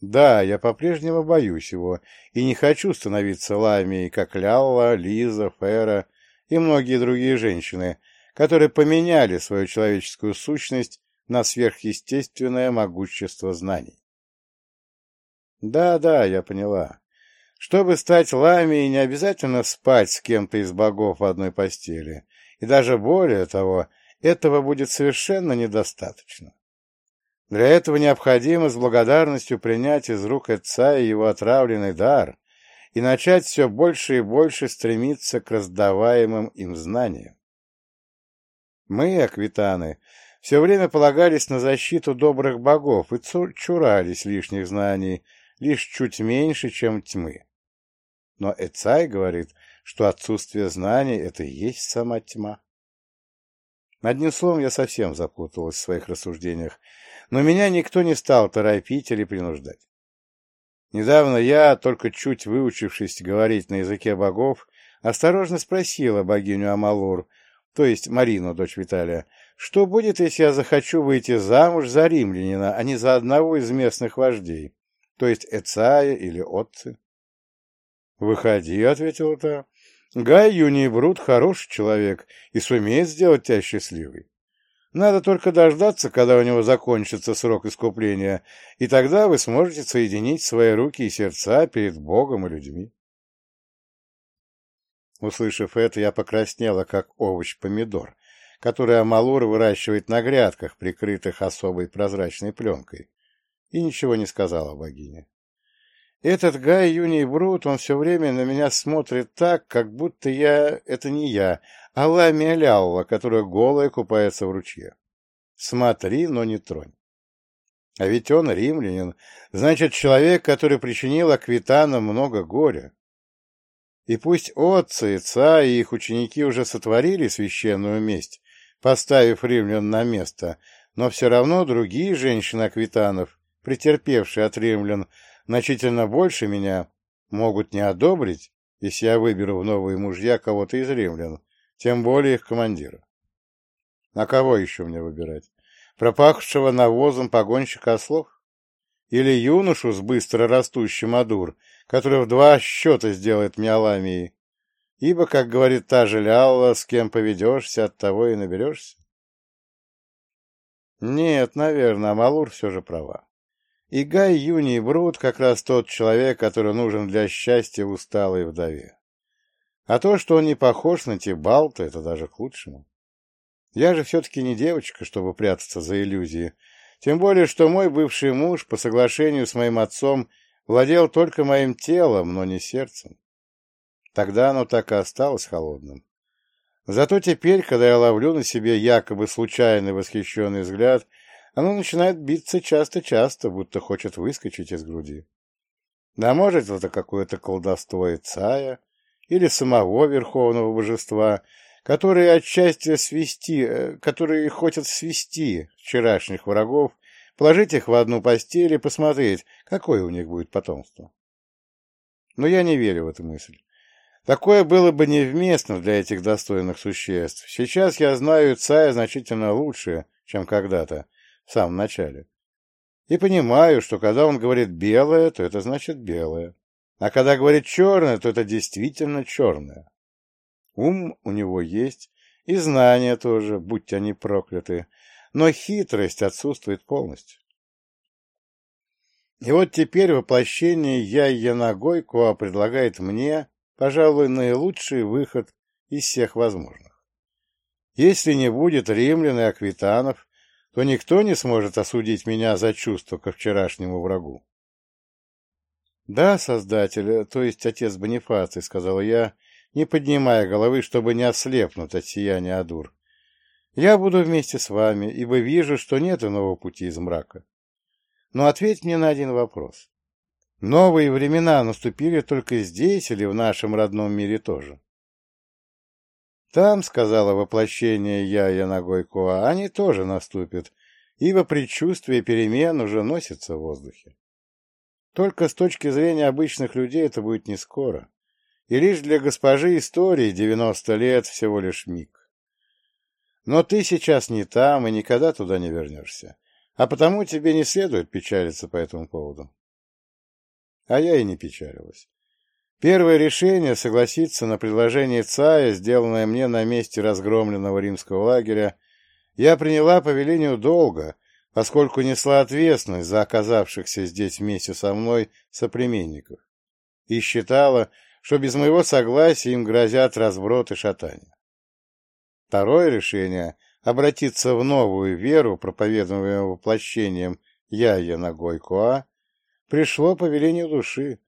S1: Да, я по-прежнему боюсь его и не хочу становиться ламией, как Лялла, Лиза, Фера и многие другие женщины, которые поменяли свою человеческую сущность на сверхъестественное могущество знаний. Да-да, я поняла. Чтобы стать ламией, не обязательно спать с кем-то из богов в одной постели, и даже более того, этого будет совершенно недостаточно. Для этого необходимо с благодарностью принять из рук отца его отравленный дар и начать все больше и больше стремиться к раздаваемым им знаниям. Мы, аквитаны, все время полагались на защиту добрых богов и чурались лишних знаний, лишь чуть меньше, чем тьмы. Но Эцай говорит, что отсутствие знаний — это и есть сама тьма. Одним словом, я совсем запуталась в своих рассуждениях, но меня никто не стал торопить или принуждать. Недавно я, только чуть выучившись говорить на языке богов, осторожно спросила богиню Амалур, то есть Марину, дочь Виталия, что будет, если я захочу выйти замуж за римлянина, а не за одного из местных вождей, то есть Эцая или Отцы? «Выходи», — ответила та. «Гай Юний Брут хороший человек и сумеет сделать тебя счастливой. Надо только дождаться, когда у него закончится срок искупления, и тогда вы сможете соединить свои руки и сердца перед Богом и людьми. Услышав это, я покраснела, как овощ-помидор, который Амалур выращивает на грядках, прикрытых особой прозрачной пленкой, и ничего не сказала богине. Этот Гай Юний Брут, он все время на меня смотрит так, как будто я — это не я, а Ламия Лялла, которая голая купается в ручье. Смотри, но не тронь. А ведь он римлянин, значит, человек, который причинил Аквитанам много горя. И пусть отцы, отца и их ученики уже сотворили священную месть, поставив римлян на место, но все равно другие женщины Аквитанов, претерпевшие от римлян значительно больше меня, могут не одобрить, если я выберу в новые мужья кого-то из римлян, тем более их командира. А кого еще мне выбирать? Пропахшего навозом погонщика ослов? Или юношу с быстро растущим адур, который в два счета сделает мне Ибо, как говорит та же Лялла, с кем поведешься, от того и наберешься? Нет, наверное, Амалур все же права. И Гай Юний Брут как раз тот человек, который нужен для счастья усталой вдове. А то, что он не похож на Тибалта, это даже к лучшему. Я же все-таки не девочка, чтобы прятаться за иллюзии, тем более, что мой бывший муж, по соглашению с моим отцом, владел только моим телом, но не сердцем. Тогда оно так и осталось холодным. Зато теперь, когда я ловлю на себе якобы случайный восхищенный взгляд, оно начинает биться часто-часто, будто хочет выскочить из груди. Да может, это какое-то колдовство Ицая или самого Верховного Божества, которые отчасти свести, э, которые хотят свести вчерашних врагов, положить их в одну постель и посмотреть, какое у них будет потомство. Но я не верю в эту мысль. Такое было бы невместно для этих достойных существ. Сейчас я знаю Цая значительно лучше, чем когда-то, в самом начале. И понимаю, что когда он говорит «белое», то это значит «белое». А когда говорит «черное», то это действительно черное. Ум у него есть, и знания тоже, будь они прокляты, но хитрость отсутствует полностью. И вот теперь воплощение Я Янагойкуа предлагает мне пожалуй, наилучший выход из всех возможных. Если не будет римлян и аквитанов, то никто не сможет осудить меня за чувство ко вчерашнему врагу. «Да, Создатель, то есть отец Бонифаций», — сказал я, не поднимая головы, чтобы не ослепнуть от сияния Адур. «Я буду вместе с вами, ибо вижу, что нет иного пути из мрака. Но ответь мне на один вопрос. Новые времена наступили только здесь или в нашем родном мире тоже? Там, — сказала воплощение я Янагойкуа, — они тоже наступят, ибо предчувствие перемен уже носится в воздухе. Только с точки зрения обычных людей это будет не скоро, и лишь для госпожи истории девяносто лет всего лишь миг. Но ты сейчас не там и никогда туда не вернешься, а потому тебе не следует печалиться по этому поводу. А я и не печалилась. Первое решение согласиться на предложение Цая, сделанное мне на месте разгромленного римского лагеря, я приняла по велению долга, поскольку несла ответственность за оказавшихся здесь вместе со мной соплеменников, и считала, что без моего согласия им грозят разброд и шатание. Второе решение — обратиться в новую веру, проповедуемую воплощением Яя Нагой Куа, пришло по велению души,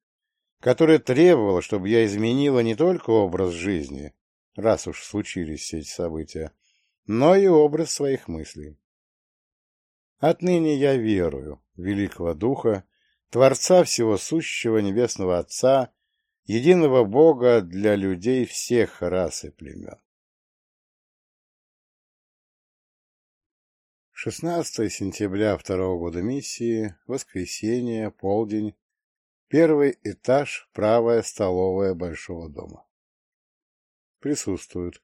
S1: которое требовало, чтобы я изменила не только образ жизни, раз уж случились все эти события, но и образ своих мыслей. Отныне я верую в великого Духа, Творца всего сущего Небесного Отца, единого Бога для людей всех рас и племен. 16 сентября второго года миссии, воскресенье, полдень, первый этаж, правая столовая Большого дома. Присутствуют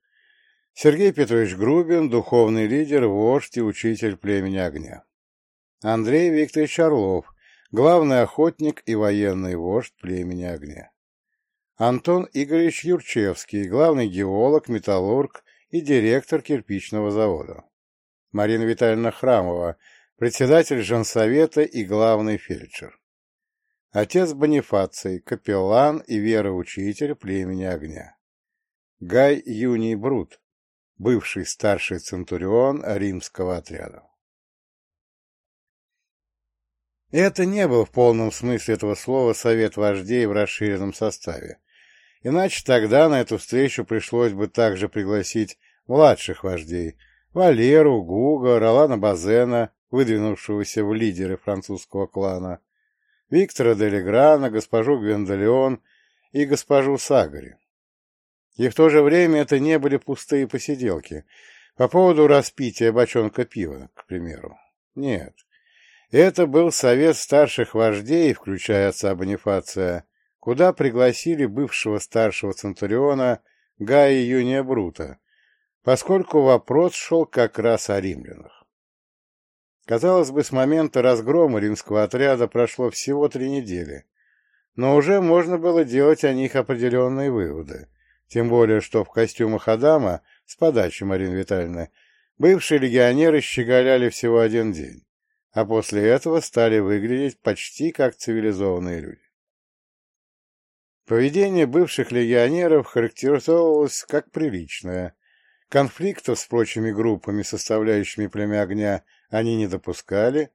S1: Сергей Петрович Грубин, духовный лидер, вождь и учитель племени огня. Андрей Викторович Орлов, главный охотник и военный вождь племени огня. Антон Игоревич Юрчевский, главный геолог, металлург и директор кирпичного завода. Марина Витальевна Храмова, председатель женсовета и главный фельдшер. Отец Бонифаций, капеллан и вероучитель племени огня. Гай Юний Брут, бывший старший центурион римского отряда. Это не был в полном смысле этого слова совет вождей в расширенном составе. Иначе тогда на эту встречу пришлось бы также пригласить младших вождей, Валеру, Гуга, Ролана Базена, выдвинувшегося в лидеры французского клана, Виктора Делеграна, госпожу Гвендолеон и госпожу Сагари. И в то же время это не были пустые посиделки по поводу распития бочонка пива, к примеру. Нет. Это был совет старших вождей, включая отца Бонифация, куда пригласили бывшего старшего центуриона Гая Юния Брута, поскольку вопрос шел как раз о римлянах. Казалось бы, с момента разгрома римского отряда прошло всего три недели, но уже можно было делать о них определенные выводы, тем более, что в костюмах Адама, с подачи Марины Витальевны, бывшие легионеры щеголяли всего один день, а после этого стали выглядеть почти как цивилизованные люди. Поведение бывших легионеров характеризовалось как приличное, конфликтов с прочими группами, составляющими племя огня, они не допускали,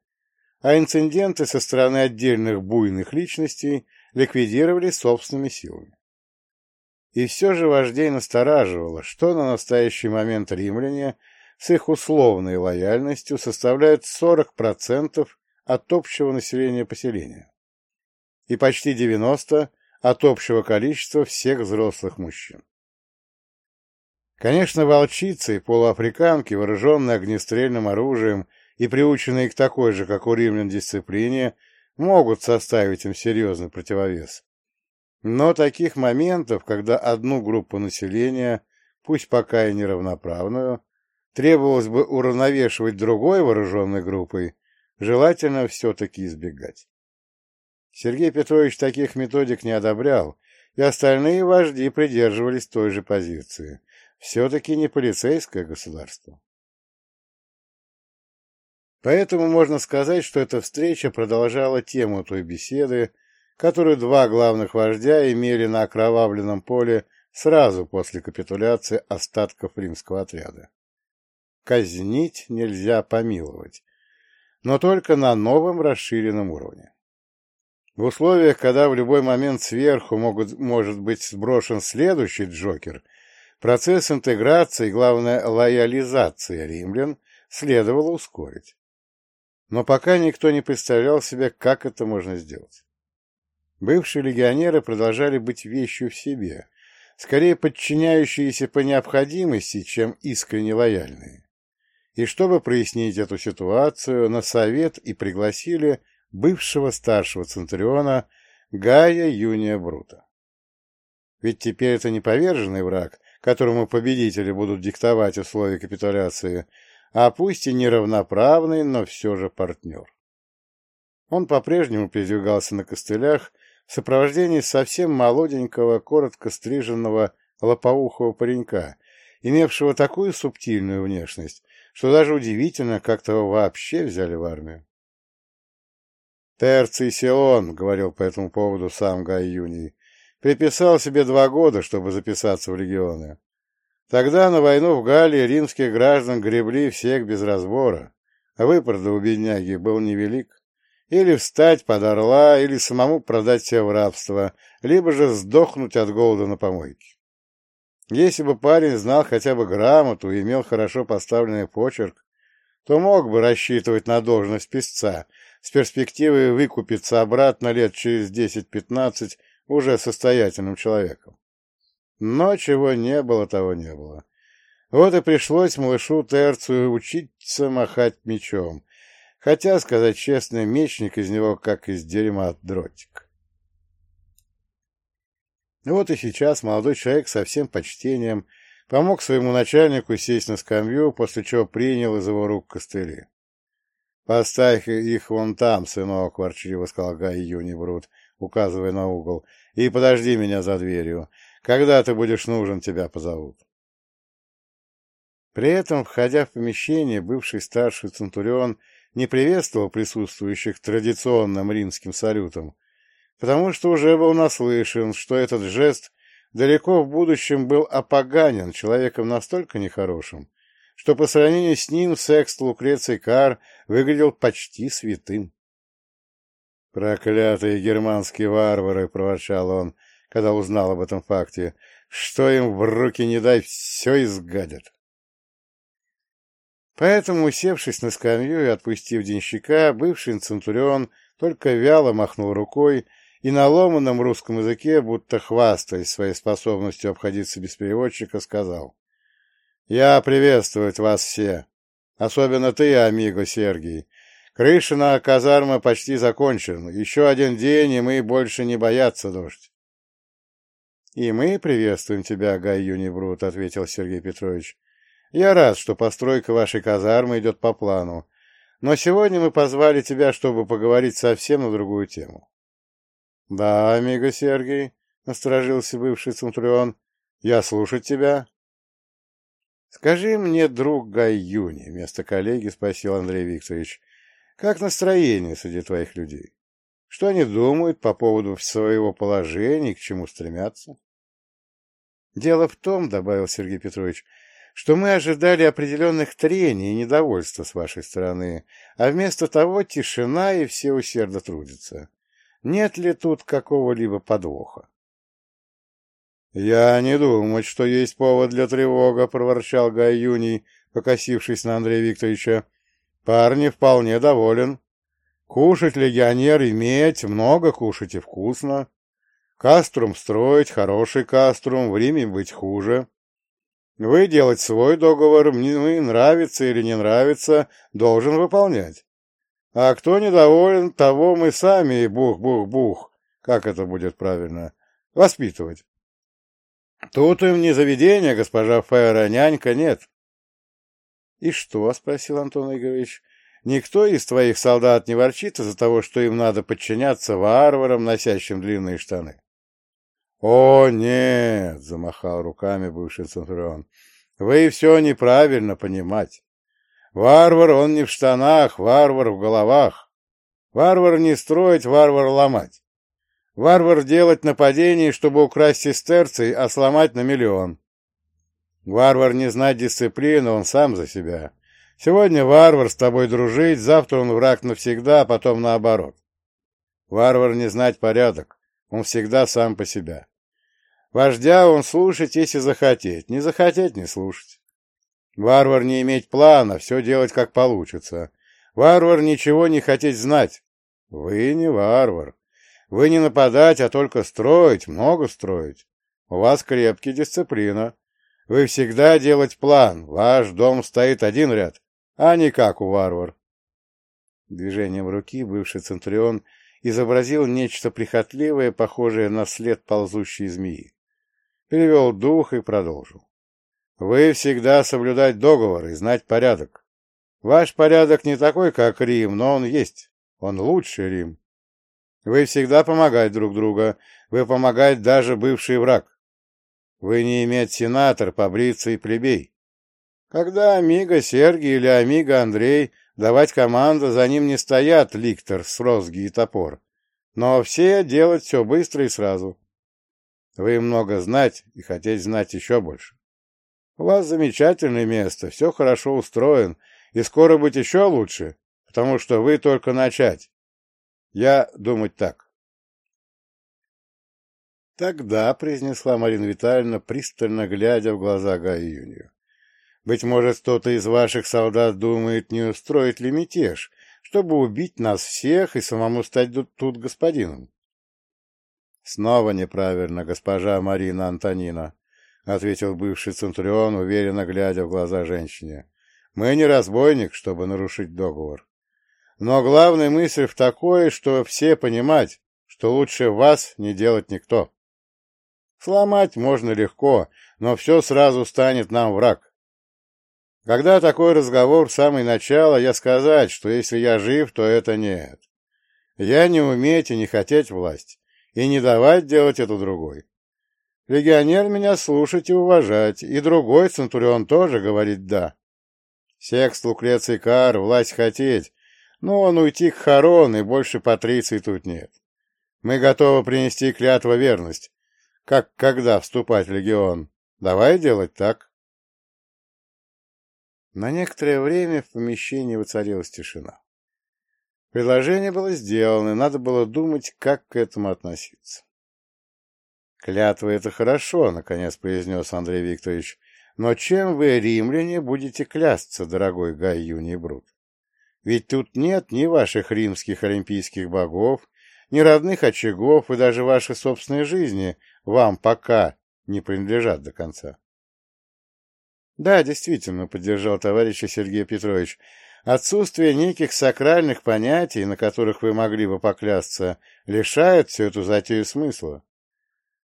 S1: а инциденты со стороны отдельных буйных личностей ликвидировали собственными силами. И все же вождей настораживало, что на настоящий момент римляне с их условной лояльностью составляют 40% от общего населения поселения и почти 90% от общего количества всех взрослых мужчин. Конечно, волчицы и полуафриканки, вооруженные огнестрельным оружием и приученные к такой же, как у римлян, дисциплине, могут составить им серьезный противовес. Но таких моментов, когда одну группу населения, пусть пока и неравноправную, требовалось бы уравновешивать другой вооруженной группой, желательно все-таки избегать. Сергей Петрович таких методик не одобрял, и остальные вожди придерживались той же позиции. Все-таки не полицейское государство. Поэтому можно сказать, что эта встреча продолжала тему той беседы, которую два главных вождя имели на окровавленном поле сразу после капитуляции остатков римского отряда. Казнить нельзя помиловать, но только на новом расширенном уровне. В условиях, когда в любой момент сверху могут, может быть сброшен следующий Джокер, процесс интеграции главное, лоялизации римлян следовало ускорить. Но пока никто не представлял себе, как это можно сделать. Бывшие легионеры продолжали быть вещью в себе, скорее подчиняющиеся по необходимости, чем искренне лояльные. И чтобы прояснить эту ситуацию, на совет и пригласили бывшего старшего Центуриона Гая Юния Брута. Ведь теперь это не поверженный враг, которому победители будут диктовать условия капитуляции, а пусть и неравноправный, но все же партнер. Он по-прежнему передвигался на костылях в сопровождении совсем молоденького, коротко стриженного лопоухого паренька, имевшего такую субтильную внешность, что даже удивительно, как того вообще взяли в армию. Терций Сион, — говорил по этому поводу сам Гай Юний, — приписал себе два года, чтобы записаться в легионы. Тогда на войну в Галлии римских граждан гребли всех без разбора, выпорда у бедняги был невелик. Или встать под орла, или самому продать себя в рабство, либо же сдохнуть от голода на помойке. Если бы парень знал хотя бы грамоту и имел хорошо поставленный почерк, то мог бы рассчитывать на должность писца с перспективой выкупиться обратно лет через 10-15 уже состоятельным человеком. Но чего не было, того не было. Вот и пришлось малышу Терцию учиться махать мечом, хотя, сказать честно, мечник из него как из дерьма дротик. Вот и сейчас молодой человек со всем почтением помог своему начальнику сесть на скамью, после чего принял из его рук костыли. — Поставь их вон там, сынок, — ворчливо сказал Гай Юнибрут, указывая на угол, — и подожди меня за дверью. Когда ты будешь нужен, тебя позовут. При этом, входя в помещение, бывший старший Центурион не приветствовал присутствующих традиционным римским салютом, потому что уже был наслышан, что этот жест далеко в будущем был опоганен человеком настолько нехорошим, что по сравнению с ним секст Лукреций Кар выглядел почти святым. «Проклятые германские варвары!» — проворчал он, когда узнал об этом факте. Что им в руки не дай, все изгадят. Поэтому, усевшись на скамью и отпустив денщика, бывший центурион только вяло махнул рукой и на ломаном русском языке, будто хвастаясь своей способностью обходиться без переводчика, сказал «Я приветствую вас все, особенно ты, амиго Сергий. Крыша на казарма почти закончена, еще один день, и мы больше не боятся дождь. — И мы приветствуем тебя, Гай Юнибрут, — ответил Сергей Петрович. — Я рад, что постройка вашей казармы идет по плану, но сегодня мы позвали тебя, чтобы поговорить совсем на другую тему. — Да, амиго Сергей, — насторожился бывший Центурион, — я слушать тебя. — Скажи мне, друг Гай Юни, — вместо коллеги спросил Андрей Викторович, — как настроение среди твоих людей? Что они думают по поводу своего положения и к чему стремятся? Дело в том, — добавил Сергей Петрович, — что мы ожидали определенных трений и недовольства с вашей стороны, а вместо того тишина и все усердно трудятся. Нет ли тут какого-либо подвоха? — Я не думаю, что есть повод для тревога, — проворчал Гай Юний, покосившись на Андрея Викторовича. — Парни вполне доволен. Кушать легионер иметь, много кушать и вкусно. Каструм строить, хороший каструм, в Риме быть хуже. Вы делать свой договор, мне нравится или не нравится, должен выполнять. А кто недоволен, того мы сами, бух-бух-бух, как это будет правильно, воспитывать. Тут им не заведение, госпожа Фэра, нянька нет. — И что? — спросил Антон Игоревич. — Никто из твоих солдат не ворчит из-за того, что им надо подчиняться варварам, носящим длинные штаны? — О, нет! — замахал руками бывший Центурион. — Вы все неправильно понимать. Варвар, он не в штанах, варвар в головах. Варвар не строить, варвар ломать. Варвар делать нападение, чтобы украсть сестерций, а сломать на миллион. Варвар не знать дисциплину, он сам за себя. Сегодня варвар с тобой дружить, завтра он враг навсегда, а потом наоборот. Варвар не знать порядок, он всегда сам по себе. Вождя он слушать, если захотеть, не захотеть не слушать. Варвар не иметь плана, все делать как получится. Варвар ничего не хотеть знать. Вы не варвар. Вы не нападать, а только строить, много строить. У вас крепкий дисциплина. Вы всегда делать план. Ваш дом стоит один ряд, а не как у варвар. Движением руки бывший Центурион изобразил нечто прихотливое, похожее на след ползущей змеи. Перевел дух и продолжил. Вы всегда соблюдать договор и знать порядок. Ваш порядок не такой, как Рим, но он есть. Он лучше Рим. Вы всегда помогать друг друга, вы помогать даже бывший враг. Вы не иметь сенатор, побриться и плебей. Когда Амиго Сергий или Амиго Андрей давать команду, за ним не стоят ликтор с розги и топор. Но все делать все быстро и сразу. Вы много знать и хотеть знать еще больше. У вас замечательное место, все хорошо устроен, и скоро быть еще лучше, потому что вы только начать. Я думать так. Тогда, — произнесла Марина Витальевна, пристально глядя в глаза Гаю Юнию, — быть может, кто-то из ваших солдат думает, не устроить ли мятеж, чтобы убить нас всех и самому стать тут господином. — Снова неправильно, госпожа Марина Антонина, — ответил бывший Центурион, уверенно глядя в глаза женщине. — Мы не разбойник, чтобы нарушить договор. Но главная мысль в такой, что все понимать, что лучше вас не делать никто. Сломать можно легко, но все сразу станет нам враг. Когда такой разговор в самое начало, я сказать, что если я жив, то это нет. Я не уметь и не хотеть власть, и не давать делать это другой. Легионер меня слушать и уважать, и другой Центурион тоже говорит «да». Секст Лукреций Кар, власть хотеть, но он уйти к Харон, и больше Патриции тут нет. Мы готовы принести клятву верность. Как когда вступать в легион? Давай делать так. На некоторое время в помещении воцарилась тишина. Предложение было сделано, надо было думать, как к этому относиться. «Клятва — это хорошо», — наконец произнес Андрей Викторович. «Но чем вы, римляне, будете клясться, дорогой Гай Юний Брут? Ведь тут нет ни ваших римских олимпийских богов, ни родных очагов, и даже ваши собственные жизни вам пока не принадлежат до конца. Да, действительно, поддержал товарища Сергей Петрович, отсутствие неких сакральных понятий, на которых вы могли бы поклясться, лишает всю эту затею смысла.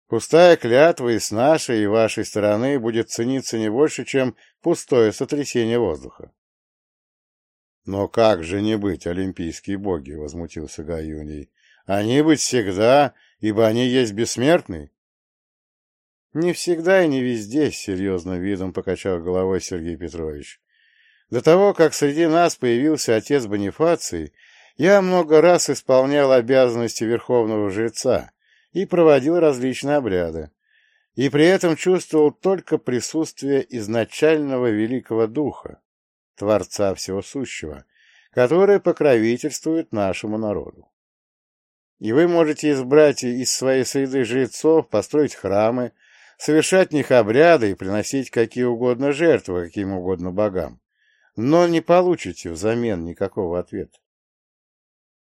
S1: Пустая клятва и с нашей, и вашей стороны будет цениться не больше, чем пустое сотрясение воздуха. «Но как же не быть, олимпийские боги?» — возмутился Гаюний. «Они быть всегда, ибо они есть бессмертный». «Не всегда и не везде», — серьезным видом покачал головой Сергей Петрович. «До того, как среди нас появился отец Бонифаций, я много раз исполнял обязанности верховного жреца и проводил различные обряды. и при этом чувствовал только присутствие изначального великого духа, Творца Всего Сущего, который покровительствует нашему народу. И вы можете избрать из своей среды жрецов, построить храмы, совершать в них обряды и приносить какие угодно жертвы каким угодно богам, но не получите взамен никакого ответа.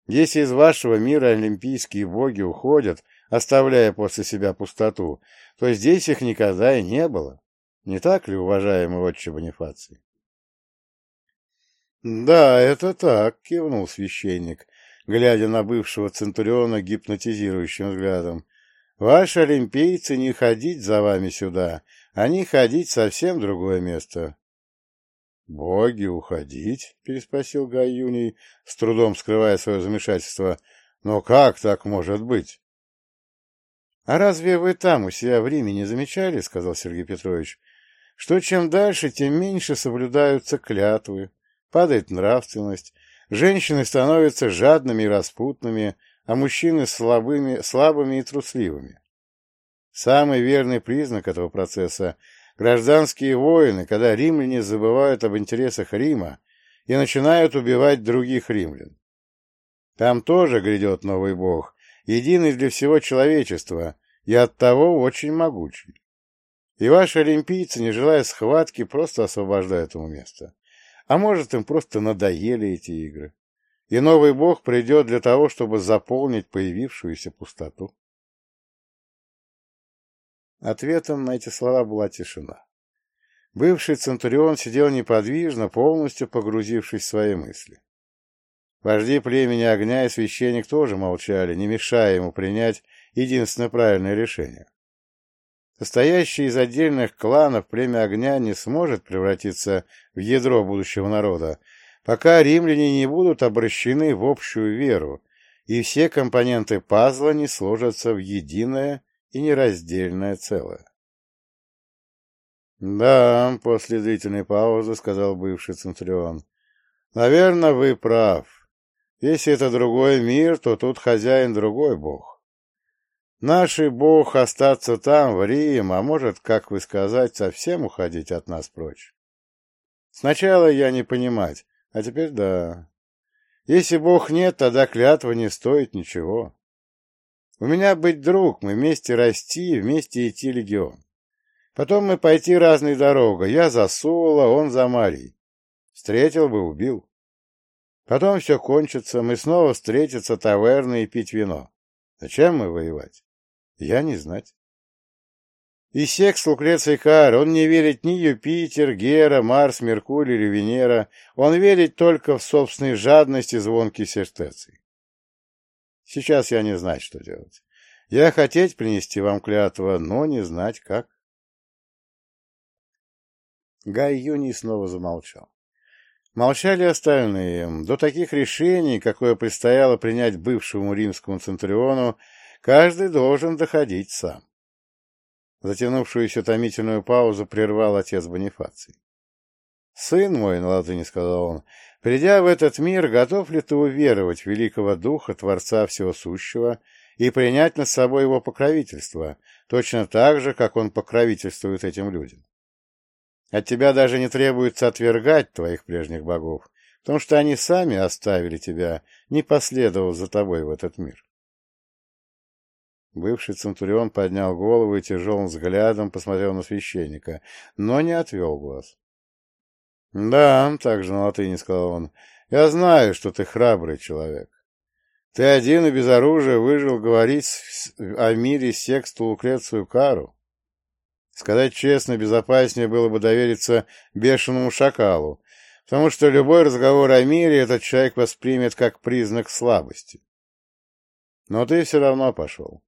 S1: Если из вашего мира олимпийские боги уходят, оставляя после себя пустоту, то здесь их никогда и не было. Не так ли, уважаемый отче Бонифаций? — Да, это так, — кивнул священник, глядя на бывшего центуриона гипнотизирующим взглядом. — Ваши олимпийцы не ходить за вами сюда, они ходить совсем другое место. — Боги уходить? — переспросил Гай Юний, с трудом скрывая свое замешательство. — Но как так может быть? — А разве вы там у себя в не замечали, — сказал Сергей Петрович, — что чем дальше, тем меньше соблюдаются клятвы, падает нравственность, женщины становятся жадными и распутными, а мужчины слабыми, слабыми и трусливыми. Самый верный признак этого процесса – гражданские войны, когда римляне забывают об интересах Рима и начинают убивать других римлян. Там тоже грядет новый бог, единый для всего человечества и оттого очень могучий. И ваши олимпийцы, не желая схватки, просто освобождают ему место. А может, им просто надоели эти игры. И новый бог придет для того, чтобы заполнить появившуюся пустоту. Ответом на эти слова была тишина. Бывший Центурион сидел неподвижно, полностью погрузившись в свои мысли. Вожди племени огня и священник тоже молчали, не мешая ему принять единственное правильное решение. Состоящее из отдельных кланов племя огня не сможет превратиться в ядро будущего народа, пока римляне не будут обращены в общую веру, и все компоненты пазла не сложатся в единое и нераздельное целое. «Да», — после длительной паузы сказал бывший Центурион, — «наверное, вы прав. Если это другой мир, то тут хозяин другой бог. Наши бог остаться там, в Рим, а может, как вы сказать, совсем уходить от нас прочь. Сначала я не понимать, а теперь да. Если бог нет, тогда клятва не стоит ничего. У меня быть друг, мы вместе расти, вместе идти легион. Потом мы пойти разной дорогой. Я за Сула, он за Марий. Встретил бы, убил. Потом все кончится, мы снова встретятся таверны и пить вино. Зачем мы воевать? Я не знать. И секс Лукреций Кар, он не верит ни Юпитер, Гера, Марс, Меркурий или Венера, он верит только в собственной жадности звонкий сертеций. Сейчас я не знать, что делать. Я хотеть принести вам клятву, но не знать как. Гай Юний снова замолчал. Молчали остальные. До таких решений, какое предстояло принять бывшему римскому центуриону, Каждый должен доходить сам. Затянувшуюся томительную паузу прервал отец Бонифаций. «Сын мой, — на латыни сказал он, — придя в этот мир, готов ли ты уверовать в великого духа, Творца Всего Сущего, и принять над собой его покровительство, точно так же, как он покровительствует этим людям? От тебя даже не требуется отвергать твоих прежних богов, потому что они сами оставили тебя, не последовав за тобой в этот мир. Бывший Центурион поднял голову и тяжелым взглядом посмотрел на священника, но не отвел глаз. — Да, — также на латыни сказал он, — я знаю, что ты храбрый человек. Ты один и без оружия выжил говорить о мире сексту Лукрецию Кару. Сказать честно, безопаснее было бы довериться бешеному шакалу, потому что любой разговор о мире этот человек воспримет как признак слабости. Но ты все равно пошел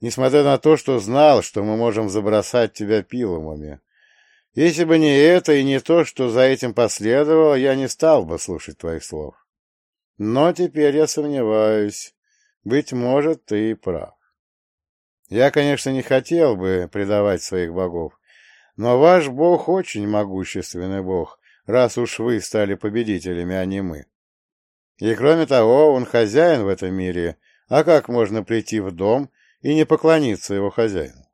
S1: несмотря на то, что знал, что мы можем забросать тебя пилумами. Если бы не это и не то, что за этим последовало, я не стал бы слушать твоих слов. Но теперь я сомневаюсь. Быть может, ты и прав. Я, конечно, не хотел бы предавать своих богов, но ваш бог очень могущественный бог, раз уж вы стали победителями, а не мы. И кроме того, он хозяин в этом мире, а как можно прийти в дом и не поклониться его хозяину.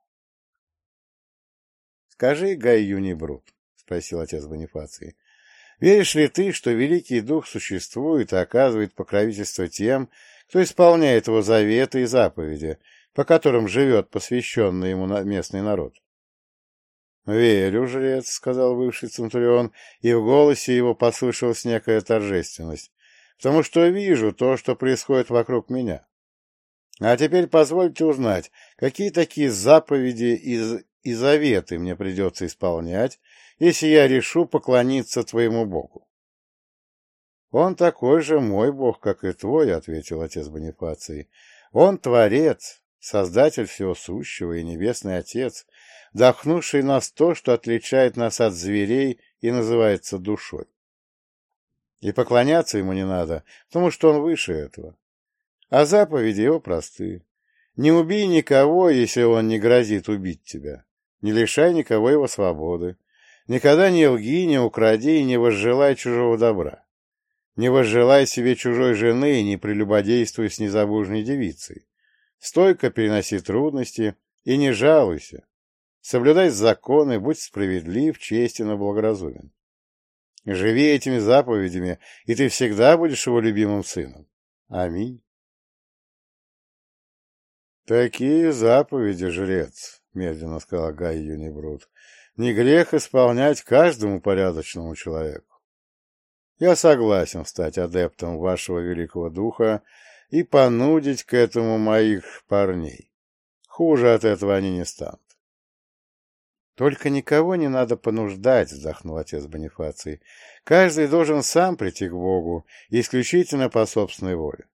S1: Скажи, Гай Юнибрут, — спросил отец Бонифаций, — веришь ли ты, что Великий Дух существует и оказывает покровительство тем, кто исполняет его заветы и заповеди, по которым живет посвященный ему местный народ? — Верю, жрец, — сказал бывший Центурион, и в голосе его послышалась некая торжественность, — потому что вижу то, что происходит вокруг меня. А теперь позвольте узнать, какие такие заповеди и, и заветы мне придется исполнять, если я решу поклониться твоему Богу. — Он такой же мой Бог, как и твой, — ответил отец Бонифаций. — Он Творец, Создатель всего сущего и Небесный Отец, дохнувший нас то, что отличает нас от зверей и называется душой. И поклоняться ему не надо, потому что он выше этого. А заповеди его просты. Не убей никого, если он не грозит убить тебя. Не лишай никого его свободы. Никогда не лги, не укради и не возжелай чужого добра. Не возжелай себе чужой жены и не прелюбодействуй с незабужной девицей. Стойко переноси трудности и не жалуйся. Соблюдай законы, будь справедлив, честен и благоразумен. Живи этими заповедями, и ты всегда будешь его любимым сыном. Аминь. Такие заповеди, жрец, — медленно сказал Гай Юнибрут, — не грех исполнять каждому порядочному человеку. Я согласен стать адептом вашего великого духа и понудить к этому моих парней. Хуже от этого они не станут. Только никого не надо понуждать, вздохнул отец Бонифаций. Каждый должен сам прийти к Богу, исключительно по собственной воле.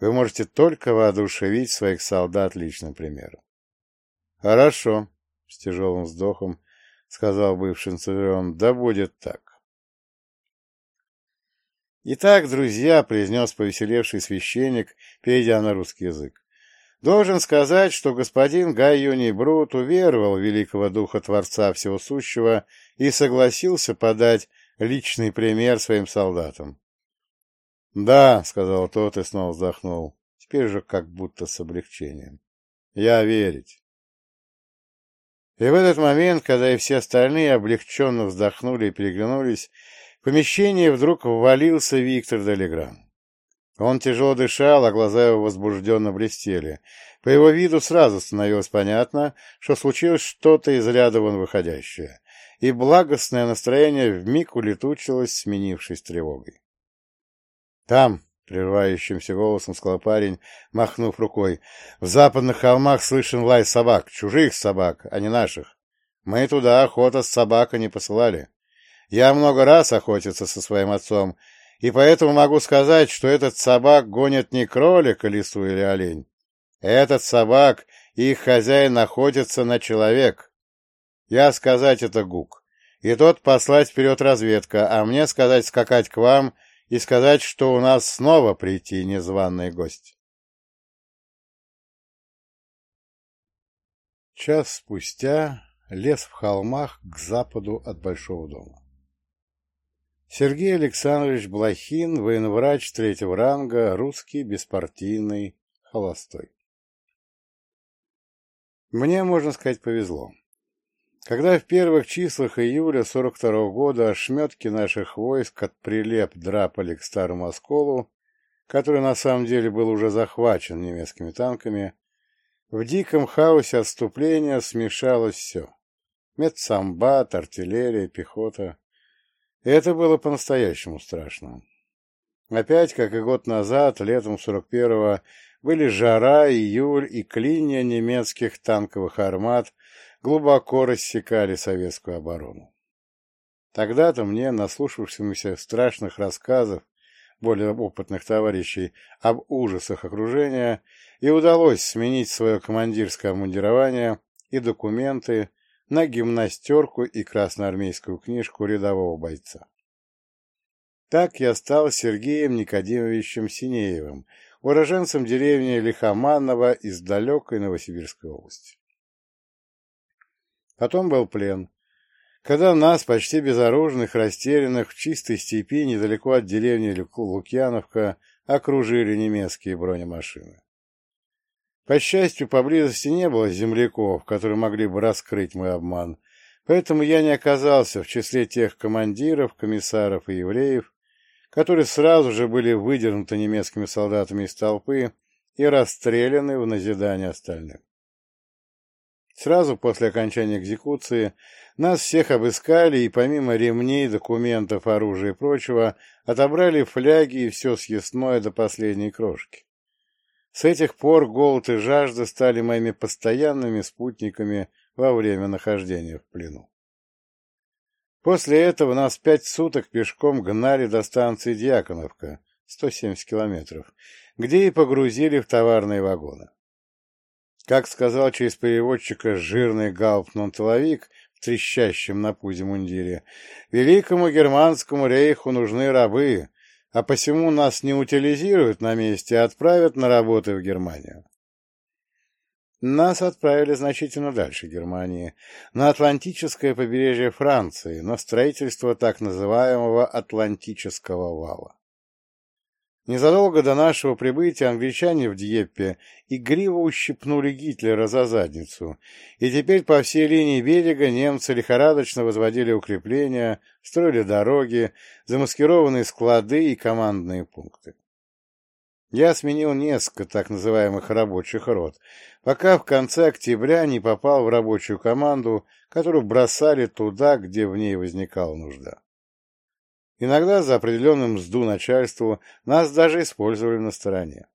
S1: Вы можете только воодушевить своих солдат личным примером. — Хорошо, — с тяжелым вздохом сказал бывший центурион, — да будет так. Итак, друзья, — произнес повеселевший священник, перейдя на русский язык, — должен сказать, что господин Гай Юний Брут уверовал великого духа Творца Всего Сущего и согласился подать личный пример своим солдатам. «Да», — сказал тот и снова вздохнул, теперь же как будто с облегчением. «Я верить». И в этот момент, когда и все остальные облегченно вздохнули и переглянулись, в помещение вдруг ввалился Виктор Делеграм. Он тяжело дышал, а глаза его возбужденно блестели. По его виду сразу становилось понятно, что случилось что-то из ряда вон выходящее, и благостное настроение вмиг улетучилось, сменившись тревогой. «Там!» — прерывающимся голосом сказал парень, махнув рукой. «В западных холмах слышен лай собак, чужих собак, а не наших. Мы туда охота с собакой не посылали. Я много раз охотился со своим отцом, и поэтому могу сказать, что этот собак гонит не кролика, лису или олень. Этот собак и их хозяин находится на человек. Я сказать это Гук, и тот послать вперед разведка, а мне сказать скакать к вам — и сказать, что у нас снова прийти незваный гость. Час спустя лес в холмах к западу от Большого дома. Сергей Александрович Блохин, военврач третьего ранга, русский, беспартийный, холостой. Мне, можно сказать, повезло. Когда в первых числах июля 42 -го года ошметки наших войск от прилеп драпали к старому осколу, который на самом деле был уже захвачен немецкими танками, в диком хаосе отступления смешалось все. Медсамбат, артиллерия, пехота. Это было по-настоящему страшно. Опять, как и год назад, летом 41-го, были жара, июль и клинья немецких танковых армат глубоко рассекали советскую оборону. Тогда-то мне, наслушавшимся страшных рассказов более опытных товарищей об ужасах окружения, и удалось сменить свое командирское обмундирование и документы на гимнастерку и красноармейскую книжку рядового бойца. Так я стал Сергеем Никодимовичем Синеевым, уроженцем деревни Лихоманова из далекой Новосибирской области. Потом был плен, когда нас, почти безоружных, растерянных, в чистой степи, недалеко от деревни Лукьяновка, окружили немецкие бронемашины. По счастью, поблизости не было земляков, которые могли бы раскрыть мой обман, Поэтому я не оказался в числе тех командиров, комиссаров и евреев, которые сразу же были выдернуты немецкими солдатами из толпы и расстреляны в назидание остальным. Сразу после окончания экзекуции нас всех обыскали и помимо ремней, документов, оружия и прочего отобрали фляги и все съестное до последней крошки. С этих пор голод и жажда стали моими постоянными спутниками во время нахождения в плену. После этого нас пять суток пешком гнали до станции Дьяконовка, 170 километров, где и погрузили в товарные вагоны. Как сказал через переводчика жирный галпнон-тыловик в трещащем на пузе мундире, «Великому германскому рейху нужны рабы, а посему нас не утилизируют на месте, а отправят на работы в Германию». Нас отправили значительно дальше Германии, на Атлантическое побережье Франции, на строительство так называемого Атлантического вала. Незадолго до нашего прибытия англичане в Дьеппе игриво ущипнули Гитлера за задницу, и теперь по всей линии берега немцы лихорадочно возводили укрепления, строили дороги, замаскированные склады и командные пункты. Я сменил несколько так называемых рабочих рот, пока в конце октября не попал в рабочую команду, которую бросали туда, где в ней возникала нужда. Иногда за определенным мзду начальству нас даже использовали на стороне.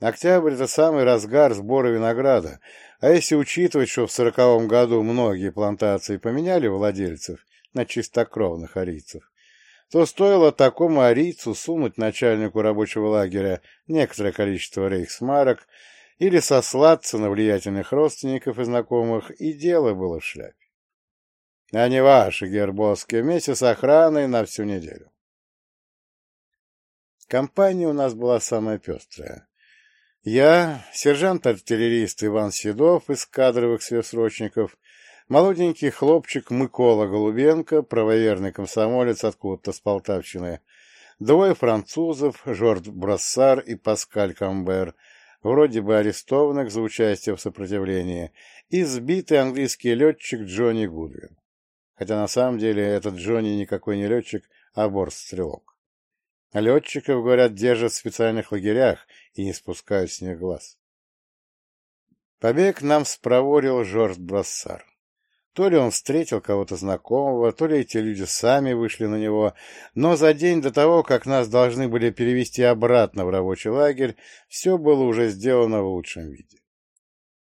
S1: Октябрь — это самый разгар сбора винограда, а если учитывать, что в сороковом году многие плантации поменяли владельцев на чистокровных арийцев, то стоило такому арийцу сунуть начальнику рабочего лагеря некоторое количество рейхсмарок или сослаться на влиятельных родственников и знакомых, и дело было в шляпе. А не ваши, Гербовские, вместе с охраной на всю неделю. Компания у нас была самая пестрая. Я, сержант-артиллерист Иван Седов из кадровых сверхсрочников молоденький хлопчик Микола Голубенко, правоверный комсомолец откуда-то с Полтавщины, двое французов, Жорж Брассар и Паскаль Камбер, вроде бы арестованных за участие в сопротивлении, и сбитый английский летчик Джонни Гудвин. Хотя на самом деле этот Джонни никакой не летчик, а борт-стрелок. Летчиков, говорят, держат в специальных лагерях и не спускают с них глаз. Побег нам спроворил Жорж Брассар. То ли он встретил кого-то знакомого, то ли эти люди сами вышли на него, но за день до того, как нас должны были перевести обратно в рабочий лагерь, все было уже сделано в лучшем виде.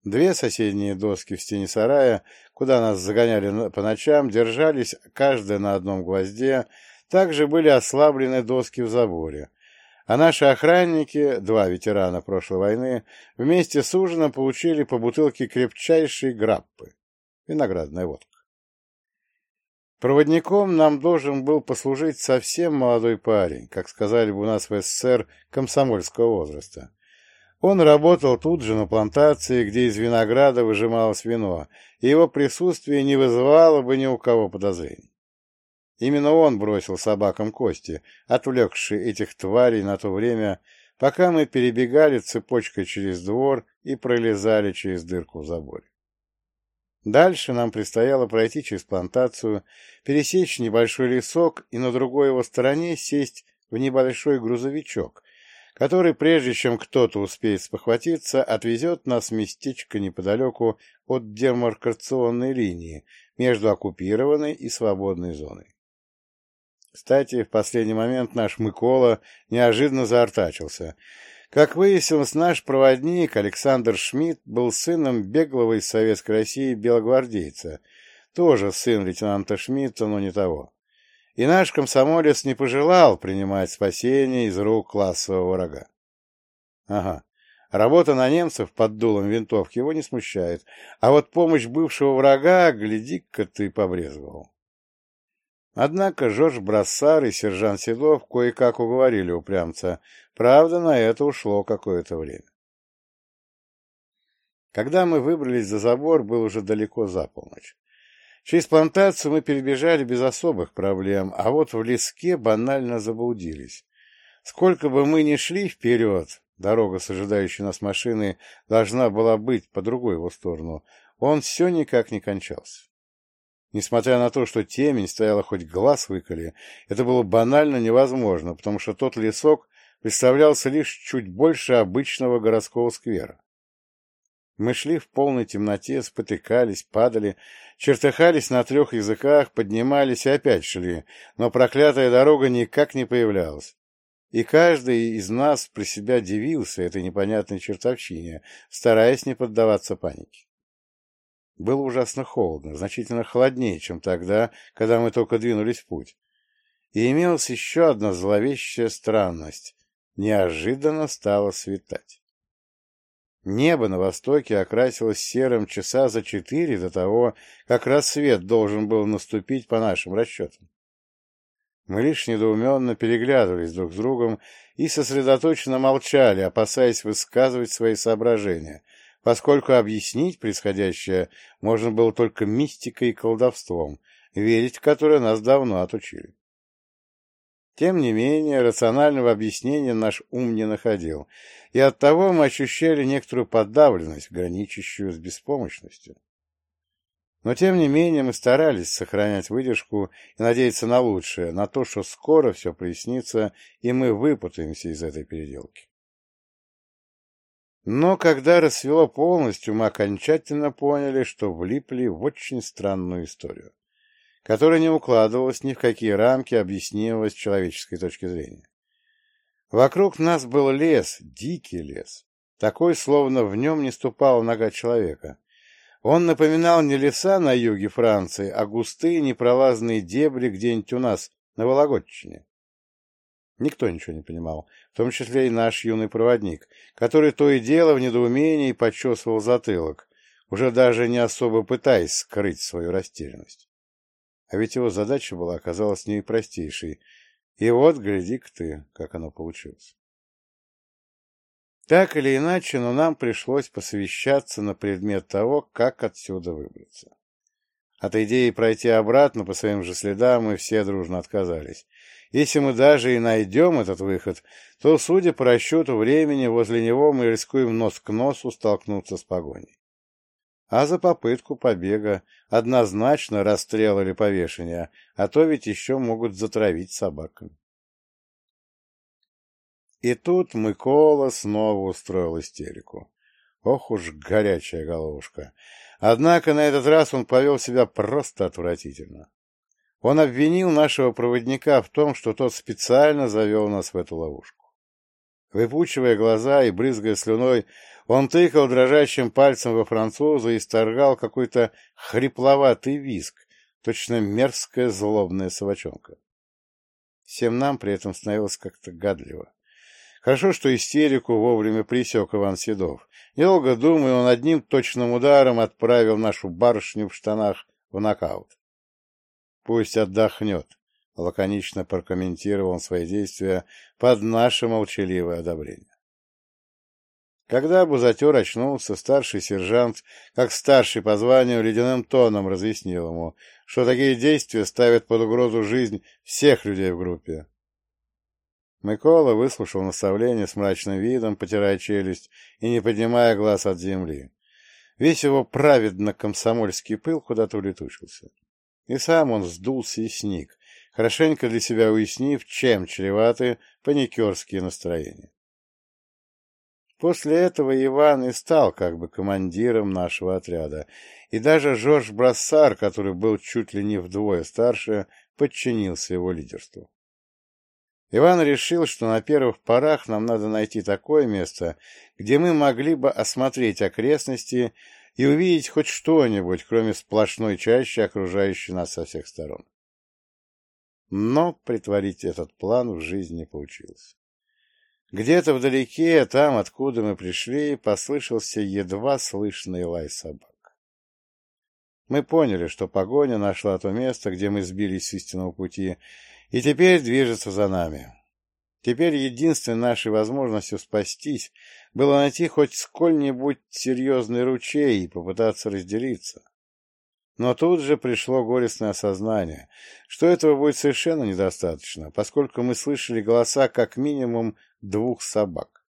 S1: Две соседние доски в стене сарая, куда нас загоняли по ночам, держались каждая на одном гвозде, также были ослаблены доски в заборе, а наши охранники, два ветерана прошлой войны, вместе с ужином получили по бутылке крепчайшей граппы виноградная водка. Проводником нам должен был послужить совсем молодой парень, как сказали бы у нас в СССР, комсомольского возраста. Он работал тут же на плантации, где из винограда выжималось вино, и его присутствие не вызывало бы ни у кого подозрений. Именно он бросил собакам кости, отвлекшие этих тварей на то время, пока мы перебегали цепочкой через двор и пролезали через дырку в заборе. Дальше нам предстояло пройти через плантацию, пересечь небольшой лесок и на другой его стороне сесть в небольшой грузовичок, который, прежде чем кто-то успеет спохватиться, отвезет нас в местечко неподалеку от демаркационной линии между оккупированной и свободной зоной. Кстати, в последний момент наш Микола неожиданно заортачился — как выяснилось, наш проводник Александр Шмидт был сыном беглого из Советской России белогвардейца, тоже сын лейтенанта Шмидта, но не того. И наш комсомолец не пожелал принимать спасение из рук классового врага. Ага, работа на немцев под дулом винтовки его не смущает, а вот помощь бывшего врага, гляди-ка ты побрезговал. Однако Жорж Брассар и сержант Седов кое-как уговорили упрямца, правда, на это ушло какое-то время. Когда мы выбрались за забор, был уже далеко за полночь. Через плантацию мы перебежали без особых проблем, а вот в леске банально заблудились. Сколько бы мы ни шли вперед, дорога с ожидающей нас машины должна была быть по другую его сторону, он все никак не кончался. Несмотря на то, что темень стояла хоть глаз выколи, это было банально невозможно, потому что тот лесок представлялся лишь чуть больше обычного городского сквера. Мы шли в полной темноте, спотыкались, падали, чертыхались на трех языках, поднимались и опять шли, но проклятая дорога никак не появлялась. И каждый из нас при себя дивился этой непонятной чертовщине, стараясь не поддаваться панике. Было ужасно холодно, значительно холоднее, чем тогда, когда мы только двинулись в путь. И имелась еще одна зловещая странность. Неожиданно стало светать. Небо на востоке окрасилось серым часа за четыре до того, как рассвет должен был наступить по нашим расчетам. Мы лишь недоуменно переглядывались друг с другом и сосредоточенно молчали, опасаясь высказывать свои соображения, поскольку объяснить происходящее можно было только мистикой и колдовством, верить в которое нас давно отучили. Тем не менее, рационального объяснения наш ум не находил, и оттого мы ощущали некоторую подавленность, граничащую с беспомощностью. Но, тем не менее, мы старались сохранять выдержку и надеяться на лучшее, на то, что скоро все прояснится, и мы выпутаемся из этой переделки. Но когда рассвело полностью, мы окончательно поняли, что влипли в очень странную историю, которая не укладывалась ни в какие рамки, объяснилась с человеческой точки зрения. Вокруг нас был лес, дикий лес, такой, словно в нем не ступала нога человека. Он напоминал не леса на юге Франции, а густые непролазные дебри где-нибудь у нас, на Вологодчине. Никто ничего не понимал, в том числе и наш юный проводник, который то и дело в недоумении почесывал затылок, уже даже не особо пытаясь скрыть свою растерянность. А ведь его задача была оказалась не простейшей. И вот, гляди-ка ты, как оно получилось. Так или иначе, но нам пришлось посовещаться на предмет того, как отсюда выбраться. От идеи пройти обратно по своим же следам мы все дружно отказались. Если мы даже и найдем этот выход, то, судя по расчету времени, возле него мы рискуем нос к носу столкнуться с погоней. А за попытку побега однозначно расстрел или повешение, а то ведь еще могут затравить собаками. И тут Микола снова устроил истерику. Ох уж горячая головушка. Однако на этот раз он повел себя просто отвратительно. Он обвинил нашего проводника в том, что тот специально завел нас в эту ловушку. Выпучивая глаза и брызгая слюной, он тыкал дрожащим пальцем во француза и сторгал какой-то хрипловатый виск, точно мерзкая злобная собачонка. Всем нам при этом становилось как-то гадливо. Хорошо, что истерику вовремя присек Иван Седов. Недолго думая, он одним точным ударом отправил нашу барышню в штанах в нокаут. Пусть отдохнет, — лаконично прокомментировал он свои действия под наше молчаливое одобрение. Когда Бузатер очнулся, старший сержант, как старший по званию, ледяным тоном разъяснил ему, что такие действия ставят под угрозу жизнь всех людей в группе. Микола выслушал наставление с мрачным видом, потирая челюсть и не поднимая глаз от земли. Весь его праведно-комсомольский пыл куда-то улетучился. И сам он сдулся и сник, хорошенько для себя уяснив, чем чреваты паникерские настроения. После этого Иван и стал как бы командиром нашего отряда, и даже Жорж Брассар, который был чуть ли не вдвое старше, подчинился его лидерству. Иван решил, что на первых порах нам надо найти такое место, где мы могли бы осмотреть окрестности и увидеть хоть что-нибудь, кроме сплошной чащи, окружающей нас со всех сторон. Но притворить этот план в жизнь не получилось. Где-то вдалеке, там, откуда мы пришли, послышался едва слышный лай собак. Мы поняли, что погоня нашла то место, где мы сбились с истинного пути, и теперь движется за нами. Теперь единственной нашей возможностью спастись было найти хоть сколь-нибудь серьезный ручей и попытаться разделиться. Но тут же пришло горестное осознание, что этого будет совершенно недостаточно, поскольку мы слышали голоса как минимум двух собак.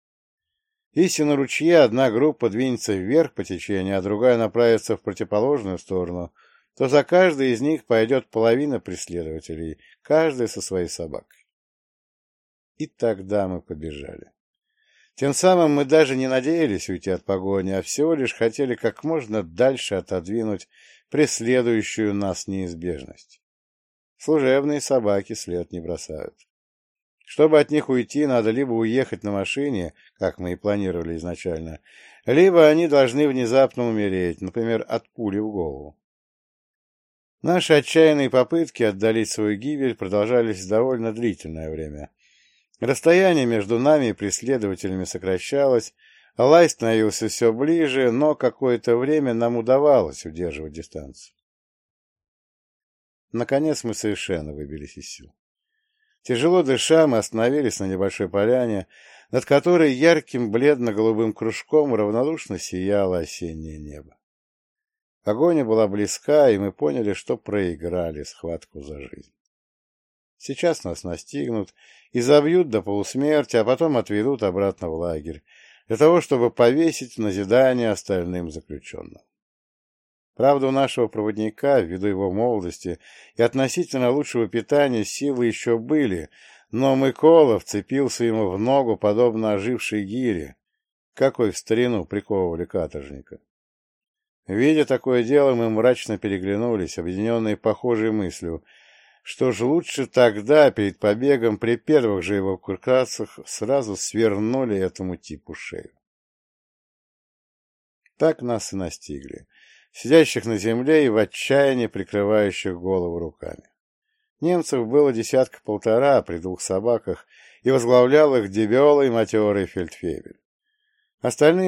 S1: Если на ручье одна группа двинется вверх по течению, а другая направится в противоположную сторону, то за каждой из них пойдет половина преследователей, каждый со своей собакой. И тогда мы побежали. Тем самым мы даже не надеялись уйти от погони, а всего лишь хотели как можно дальше отодвинуть преследующую нас неизбежность. Служебные собаки след не бросают. Чтобы от них уйти, надо либо уехать на машине, как мы и планировали изначально, либо они должны внезапно умереть, например, от пули в голову. Наши отчаянные попытки отдалить свою гибель продолжались довольно длительное время. Расстояние между нами и преследователями сокращалось, лай становился все ближе, но какое-то время нам удавалось удерживать дистанцию. Наконец мы совершенно выбились из сил. Тяжело дыша, мы остановились на небольшой поляне, над которой ярким бледно-голубым кружком равнодушно сияло осеннее небо. Погоня была близка, и мы поняли, что проиграли схватку за жизнь. Сейчас нас настигнут и забьют до полусмерти, а потом отведут обратно в лагерь, для того, чтобы повесить назидание остальным заключенным. Правда, у нашего проводника, ввиду его молодости и относительно лучшего питания, силы еще были, но Микола вцепился ему в ногу, подобно ожившей гире, какой в старину приковывали каторжника. Видя такое дело, мы мрачно переглянулись, объединенные похожей мыслью, что ж лучше тогда, перед побегом, при первых же его куркацах, сразу свернули этому типу шею. Так нас и настигли сидящих на земле и в отчаянии прикрывающих голову руками. Немцев было десятка-полтора при двух собаках, и возглавлял их дебелый матерый фельдфебель. Остальные